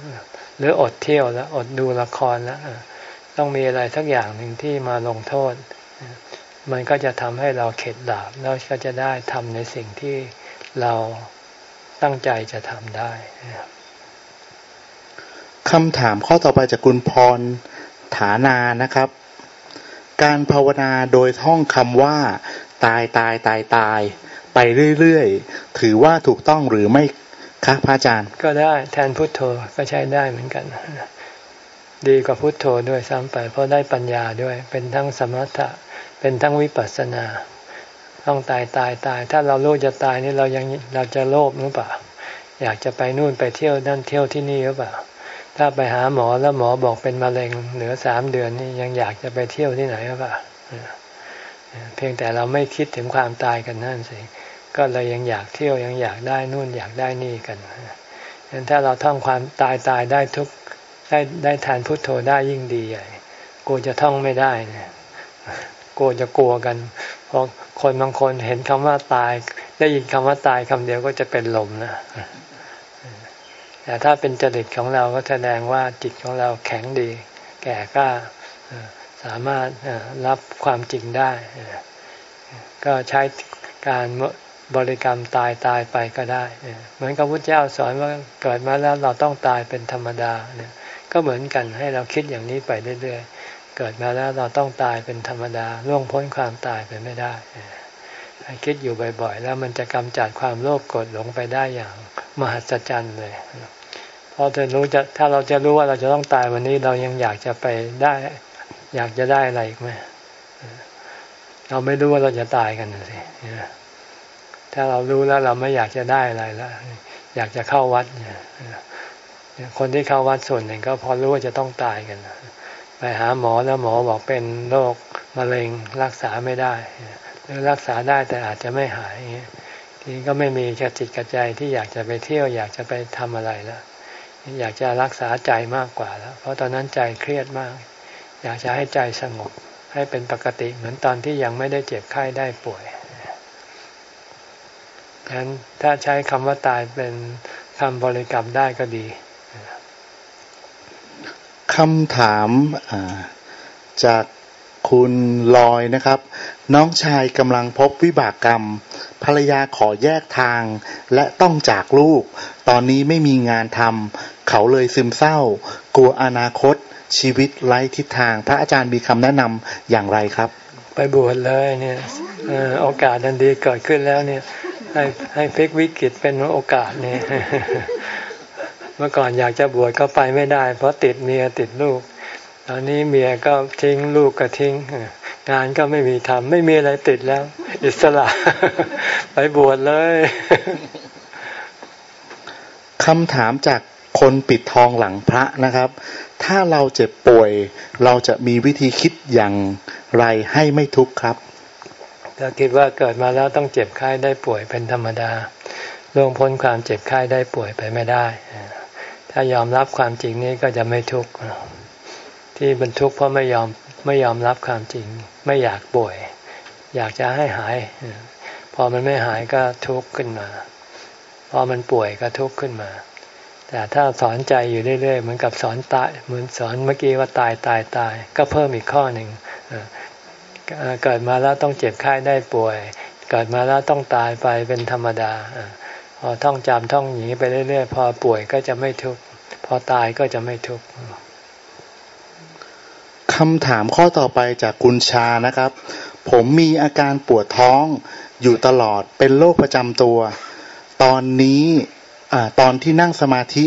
หรืออดเที่ยวล้วอดดูละครล้วต้องมีอะไรสักอย่างหนึ่งที่มาลงโทษ มันก็จะทำให้เราเข็ดดาบแล้วก็จะได้ทำในสิ่งที่เราตั้งใจจะทำได้คำถามข้อต่อไปจากคุณพรฐานานะครับ การภาวนาโดยท่องคำว่า ตายตายตายตาย ไปเรื่อยๆ ถือว่าถูกต้องหรือไม่คะพระอาจารย์ ก็ได้แทนพุทโธก็ใช้ได้เหมือนกัน ดีกว่าพุทโธด้วยซ้ำไป เพราะได้ปัญญาด้วย เป็นทั้งสมถะ เป็นทั้งวิปัสสนาต้องตายตายตาย ถ้าเราโลภจะตายนี่เรายังเราจะโลภหรือเปล่า อยากจะไปนู่นไปเที่ยวนั่นเที่ยวที่นี่หรือเปล่า ถ้าไปหาหมอแล้วหมอบอกเป็นมะเร็งเหลือสามเดือนนี่ยังอยากจะไปเที่ยวที่ไหนหรือเปล่าเพียงแต่เราไม่คิดถึงความตายกันนั่นสิก็เลยยังอยากเที่ยวยังอยากได้นู่นอยากได้นี่กันฉะนั้นถ้าเราท่องความตายตายได้ทุกได้ได้ทานพุทโธได้ยิ่งดีใหญ่กูจะท่องไม่ได้เนี่ยกูจะกลัวกันเพราะคนบางคนเห็นคำว่าตาย ได้ยินคำว่าตายคำเดียวก็จะเป็นลมนะ แต่ถ้าเป็นจริตของเราก็แสดงว่าจิตของเราแข็งดี แก่กล้าสามารถรับความจริงได้ ก็ใช้การบริกรรมตายตายไปก็ได้ เหมือนกับพระเจ้าสอนว่าเกิดมาแล้วเราต้องตายเป็นธรรมดาเนี่ยก็เหมือนกันให้เราคิดอย่างนี้ไปเรื่อยๆ เกิดมาแล้วเราต้องตายเป็นธรรมดาล่วงพ้นความตายไปไม่ได้ คิดอยู่บ่อย ๆ แล้วมันจะกำจัดความโลภโกรธหลงไปได้อย่างมหัศจรรย์เลยพอจะรู้จะถ้าเราจะรู้ว่าเราจะต้องตายวันนี้เรายังอยากจะไปได้ อยากจะได้อะไรอีกไหมเราไม่รู้ว่าเราจะตายกันสิถ้าเรารู้แล้วเราไม่อยากจะได้อะไรแล้วอยากจะเข้าวัดเนี่ยคนที่เข้าวัดส่วนหนึ่งก็พอรู้ว่าจะต้องตายกัน ไปหาหมอแล้วหมอบอกเป็นโรคมะเร็งรักษาไม่ได้ หรือรักษาได้แต่อาจจะไม่หายทีนี้ก็ไม่มีกระจิตกระใจที่อยากจะไปเที่ยว อยากจะไปทำอะไรแล้วอยากจะรักษาใจมากกว่าแล้ว เพราะตอนนั้นใจเครียดมาก อยากจะให้ใจสงบให้เป็นปกติเหมือนตอนที่ยังไม่ได้เจ็บไข้ได้ป่วยฉะนั้นถ้าใช้คำว่าตายเป็นคำบริกรรมได้ก็ดีคำถามจาก คุณลอยนะครับ น้องชายกำลังพบวิบากกรรม ภรรยาขอแยกทาง และต้องจากลูก ตอนนี้ไม่มีงานทำเขาเลยซึมเศร้า กลัวอนาคต ชีวิตไร้ทิศทาง พระอาจารย์มีคำแนะนำอย่างไรครับ ไปบวชเลยเนี่ยโอกาสดันดีเกิดขึ้นแล้วเนี่ย ให้ให้พลิกวิกฤตเป็นโอกาสเนี่ยเมื่อก่อนอยากจะบวชก็ไปไม่ได้ เพราะติดเมียติดลูก ตอนนี้เมียก็ทิ้งลูกก็ทิ้ง งานก็ไม่มีทำไม่มีอะไรติดแล้ว อิสระ ไปบวชเลยคำถามจากคนปิดทองหลังพระนะครับ ถ้าเราเจ็บป่วย เราจะมีวิธีคิดอย่างไรให้ไม่ทุกข์ครับถ้าคิดว่าเกิดมาแล้วต้องเจ็บไข้ได้ป่วยเป็นธรรมดาล่วงพ้นความเจ็บไข้ได้ป่วยไปไม่ได้ ถ้ายอมรับความจริงนี้ก็จะไม่ทุกข์ ที่บรรทุกเพราะไม่ยอมไม่ยอมรับความจริง ไม่อยากป่วย อยากจะให้หาย พอมันไม่หายก็ทุกข์ขึ้นมา พอมันป่วยก็ทุกข์ขึ้นมา แต่ถ้าสอนใจอยู่เรื่อยๆเหมือนกับสอนตายเหมือนสอนเมื่อกี้ว่าตายตายตาย ก็เพิ่มอีกข้อหนึ่งเกิดมาแล้วต้องเจ็บไข้ได้ป่วย เกิดมาแล้วต้องตายไปเป็นธรรมดาพอท่องจำท่องหนีไปเรื่อยๆ พอป่วยก็จะไม่ทุกข์พอตายก็จะไม่ทุกข์ คำถามข้อต่อไปจากคุณชานะครับ ผมมีอาการปวดท้องอยู่ตลอดเป็นโรคประจำตัว ตอนนี้อตอนที่นั่งสมาธิ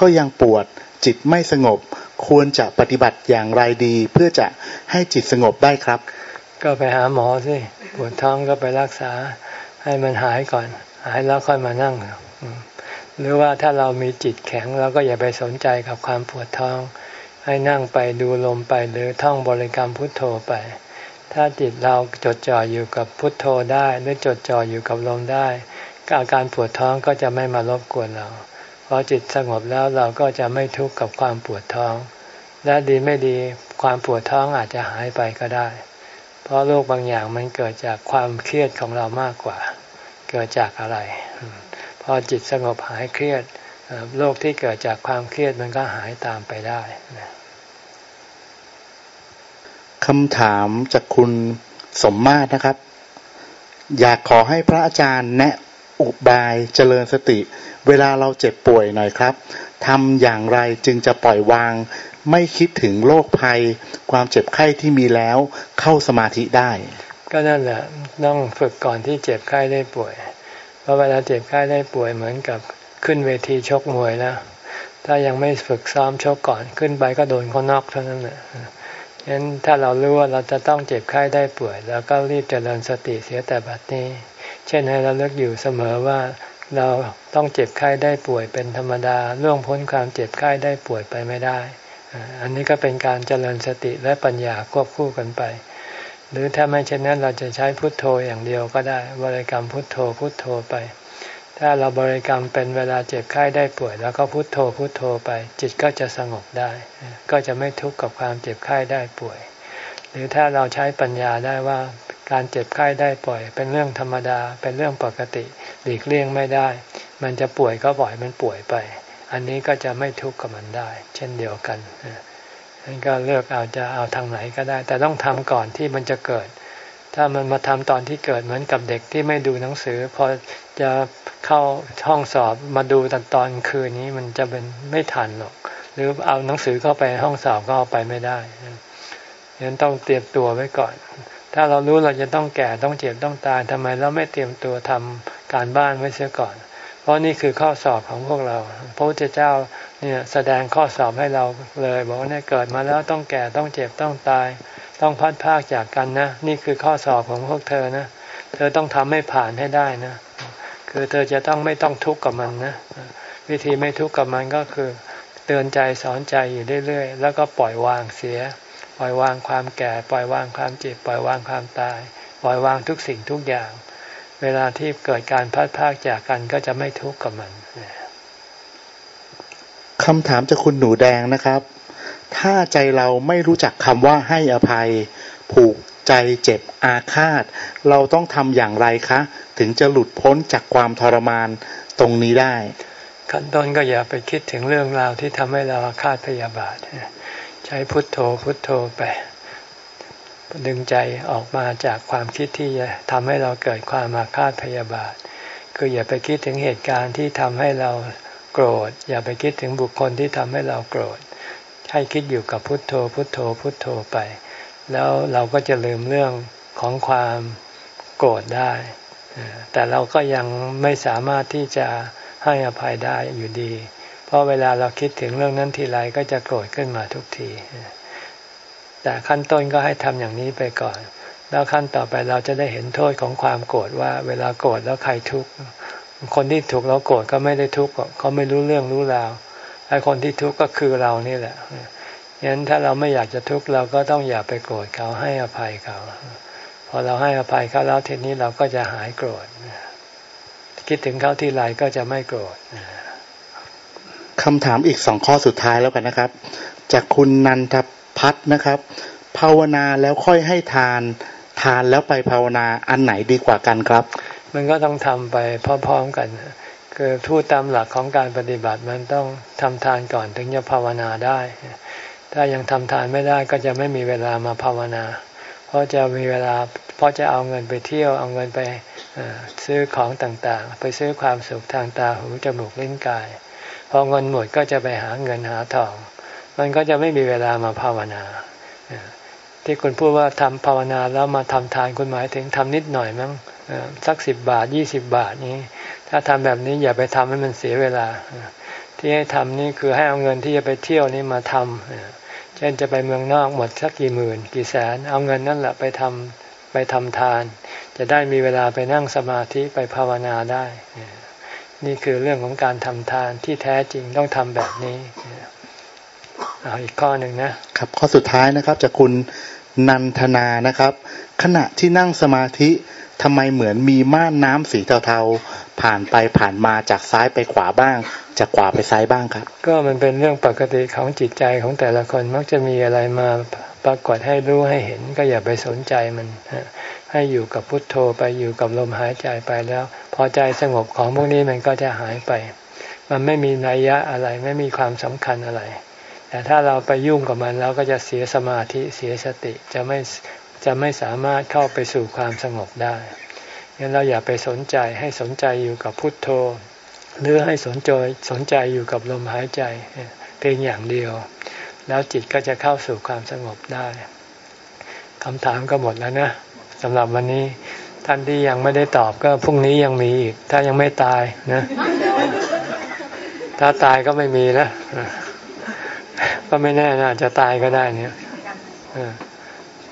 ก็ยังปวดจิตไม่สงบ ควรจะปฏิบัติอย่างไรดี เพื่อจะให้จิตสงบได้ครับ ก็ไปหาหมอสิปวดท้องก็ไปรักษาให้มันหายก่อน หายแล้วค่อยมานั่งหรือว่าถ้าเรามีจิตแข็งเราก็อย่าไปสนใจกับความปวดท้อง ให้นั่งไปดูลมไปหรือท่องบริกรรมพุทโธไป ถ้าจิตเราจดจ่ออยู่กับพุทโธได้หรือจดจ่ออยู่กับลมได้อาการปวดท้องก็จะไม่มารบกวนเราพอจิตสงบแล้วเราก็จะไม่ทุกข์กับความปวดท้อง และดีไม่ดีความปวดท้องอาจจะหายไปก็ได้ เพราะโรคบางอย่างมันเกิดจากความเครียดของเรามากกว่า เกิดจากอะไร พอจิตสงบหายเครียดโรคที่เกิดจากความเครียดมันก็หายตามไปได้ คำถามจากคุณสมมาตรนะครับ อยากขอให้พระอาจารย์แนะอุบายเจริญสติ เวลาเราเจ็บป่วยหน่อยครับทำอย่างไรจึงจะปล่อยวาง ไม่คิดถึงโรคภัย ความเจ็บไข้ที่มีแล้วเข้าสมาธิได้ ก็นั่นแหละต้องฝึกก่อนที่เจ็บไข้ได้ป่วย เพราะเวลาเจ็บไข้ได้ป่วยเหมือนกับขึ้นเวทีชกมวยแล้วถ้ายังไม่ฝึกซ้อมชกก่อนขึ้นไปก็โดนเขานอกเท่านั้นแหละ ฉะนั้นถ้าเรารู้ว่าเราจะต้องเจ็บไข้ได้ป่วยแล้วก็รีบเจริญสติเสียแต่บัดนี้ เช่นให้เราเลิกอยู่เสมอว่าเราต้องเจ็บไข้ได้ป่วยเป็นธรรมดาล่วงพ้นความเจ็บไข้ได้ป่วยไปไม่ได้ อันนี้ก็เป็นการเจริญสติและปัญญาควบคู่กันไป หรือถ้าไม่เช่นนั้นเราจะใช้พุทโธอย่างเดียวก็ได้บริกรรมพุทโธพุทโธไป ถ้าเราบริกรรมเป็นเวลาเจ็บไข้ได้ป่วย แล้วก็พุทโธพุทโธไป จิตก็จะสงบได้ ก็จะไม่ทุกข์กับความเจ็บไข้ได้ป่วย หรือถ้าเราใช้ปัญญาได้ว่าการเจ็บไข้ได้ป่วย เป็นเรื่องธรรมดา เป็นเรื่องปกติหลีกเลี่ยงไม่ได้ มันจะป่วยก็ปล่อยมันป่วยไป อันนี้ก็จะไม่ทุกข์กับมันได้ เช่นเดียวกันนั่นก็เลือกเอาจะเอาทางไหนก็ได้ แต่ต้องทำก่อนที่มันจะเกิดถ้ามันมาทำตอนที่เกิดเหมือนกับเด็กที่ไม่ดูหนังสือ พอ จะเข้าห้องสอบมาดูตอนตอนคืนนี้มันจะเป็นไม่ทันหรอก หรือเอาหนังสือเข้าไปห้องสอบก็เอาไปไม่ได้ฉะนั้นต้องเตรียมตัวไว้ก่อน ถ้าเรารู้เราจะต้องแก่ต้องเจ็บต้องตายทำไมเราไม่เตรียมตัวทำการบ้านไว้เสียก่อน เพราะนี่คือข้อสอบของพวกเรา พระพุทธเจ้าเนี่ยแสดงข้อสอบให้เราเลยบอกว่าเนี่ยเกิดมาแล้วต้องแก่ต้องเจ็บต้องตาย ต้องพัดพากจากกันนะ นี่คือข้อสอบของพวกเธอนะ เธอต้องทำให้ผ่านให้ได้นะ คือเธอจะต้องไม่ต้องทุกข์กับมันนะวิธีไม่ทุกข์กับมันก็คือ เตือนใจสอนใจอยู่เรื่อยๆแล้วก็ปล่อยวางเสีย ปล่อยวางความแก่ ปล่อยวางความเจ็บปล่อยวางความตาย ปล่อยวางทุกสิ่งทุกอย่าง เวลาที่เกิดการพัดพากจากกันก็จะไม่ทุกข์กับมันคำถามจากคุณหนูแดงนะครับ ถ้าใจเราไม่รู้จักคำว่าให้อภัย ผูก ใจเจ็บอาฆาต เราต้องทำอย่างไรคะ ถึงจะหลุดพ้นจากความทรมานตรงนี้ได้ ขั้นต้นก็อย่าไปคิดถึงเรื่องราวที่ทำให้เราอาฆาตพยาบาท ใช้พุทโธพุทโธไป ดึงใจออกมาจากความคิดที่จะทำให้เราเกิดความอาฆาตพยาบาท คืออย่าไปคิดถึงเหตุการณ์ที่ทำให้เราโกรธ อย่าไปคิดถึงบุคคลที่ทำให้เราโกรธให้คิดอยู่กับพุทโธพุทโธพุทโธไป แล้วเราก็จะลืมเรื่องของความโกรธได้ แต่เราก็ยังไม่สามารถที่จะให้อภัยได้อยู่ดี เพราะเวลาเราคิดถึงเรื่องนั้นทีไรก็จะโกรธขึ้นมาทุกที แต่ขั้นต้นก็ให้ทำอย่างนี้ไปก่อน แล้วขั้นต่อไปเราจะได้เห็นโทษของความโกรธว่า เวลาโกรธแล้วใครทุกข์ คนที่ถูกเราโกรธก็ไม่ได้ทุกข์เขาไม่รู้เรื่องรู้ราวไอ้คนที่ทุกข์ก็คือเรานี่แหละ ยันถ้าเราไม่อยากจะทุกข์เราก็ต้องอย่าไปโกรธเขาให้อภัยเขา พอเราให้อภัยเขาแล้วทีนี้เราก็จะหายโกรธคิดถึงเขาที่ไรก็จะไม่โกรธคำถามอีกสองข้อสุดท้ายแล้วกันนะครับ จากคุณนันทพัฒนะครับ ภาวนาแล้วค่อยให้ทาน ทานแล้วไปภาวนาอันไหนดีกว่ากันครับ มันก็ต้องทำไปพร้อมๆกันคือทูตตามหลักของการปฏิบัติมันต้องทำทานก่อนถึงจะภาวนาได้ ถ้ายังทำทานไม่ได้ก็จะไม่มีเวลามาภาวนา เพราะจะมีเวลาเพราะจะเอาเงินไปเที่ยวเอาเงินไปซื้อของต่างๆ ไปซื้อความสุขทางตาหูจมูกลิ้นกาย พอเงินหมดก็จะไปหาเงินหาทอง มันก็จะไม่มีเวลามาภาวนาที่คุณพูดว่าทำภาวนาแล้วมาทำทานคุณหมายถึงทำนิดหน่อยมั้งสักสิบบาทยี่สิบบาทนี้ ถ้าทำแบบนี้อย่าไปทำให้มันเสียเวลา ที่ให้ทำนี่คือให้เอาเงินที่จะไปเที่ยวนี่มาทำ เช่นจะไปเมืองนอกหมดสักกี่หมื่น กี่แสน เอาเงินนั่นแหละไปทำไปทำทาน จะได้มีเวลาไปนั่งสมาธิไปภาวนาได้ นี่คือเรื่องของการทำทานที่แท้จริงต้องทำแบบนี้เอาอีกข้อหนึ่งนะครับ ข้อสุดท้ายนะครับจากคุณนันทนานะครับ ขณะที่นั่งสมาธิทำไมเหมือนมีม่านน้ำสีเทา ผ่านไปผ่านมาจากซ้ายไปขวาบ้าง จากขวาไปซ้ายบ้างครับ ก็มันเป็นเรื่องปกติของจิตใจของแต่ละคนมักจะมีอะไรมาปรากฏให้รู้ให้เห็น ก็อย่าไปสนใจมันให้อยู่กับพุทโธไปอยู่กับลมหายใจไปแล้ว พอใจสงบของพวกนี้มันก็จะหายไป มันไม่มีนัยยะอะไรไม่มีความสำคัญอะไร แต่ถ้าเราไปยุ่งกับมันเราก็จะเสียสมาธิเสียสติจะไม่จะไม่สามารถเข้าไปสู่ความสงบได้ งั้นเราอย่าไปสนใจให้สนใจอยู่กับพุทโธ หรือให้สนใจสนใจอยู่กับลมหายใจเพียงอย่างเดียว แล้วจิตก็จะเข้าสู่ความสงบได้คำถามก็หมดแล้วนะสำหรับวันนี้ท่านที่ยังไม่ได้ตอบก็พรุ่งนี้ยังมีอีก ถ้ายังไม่ตายนะ ถ้าตายก็ไม่มีแล้วก็ไม่แน่นะจะตายก็ได้เนี่ย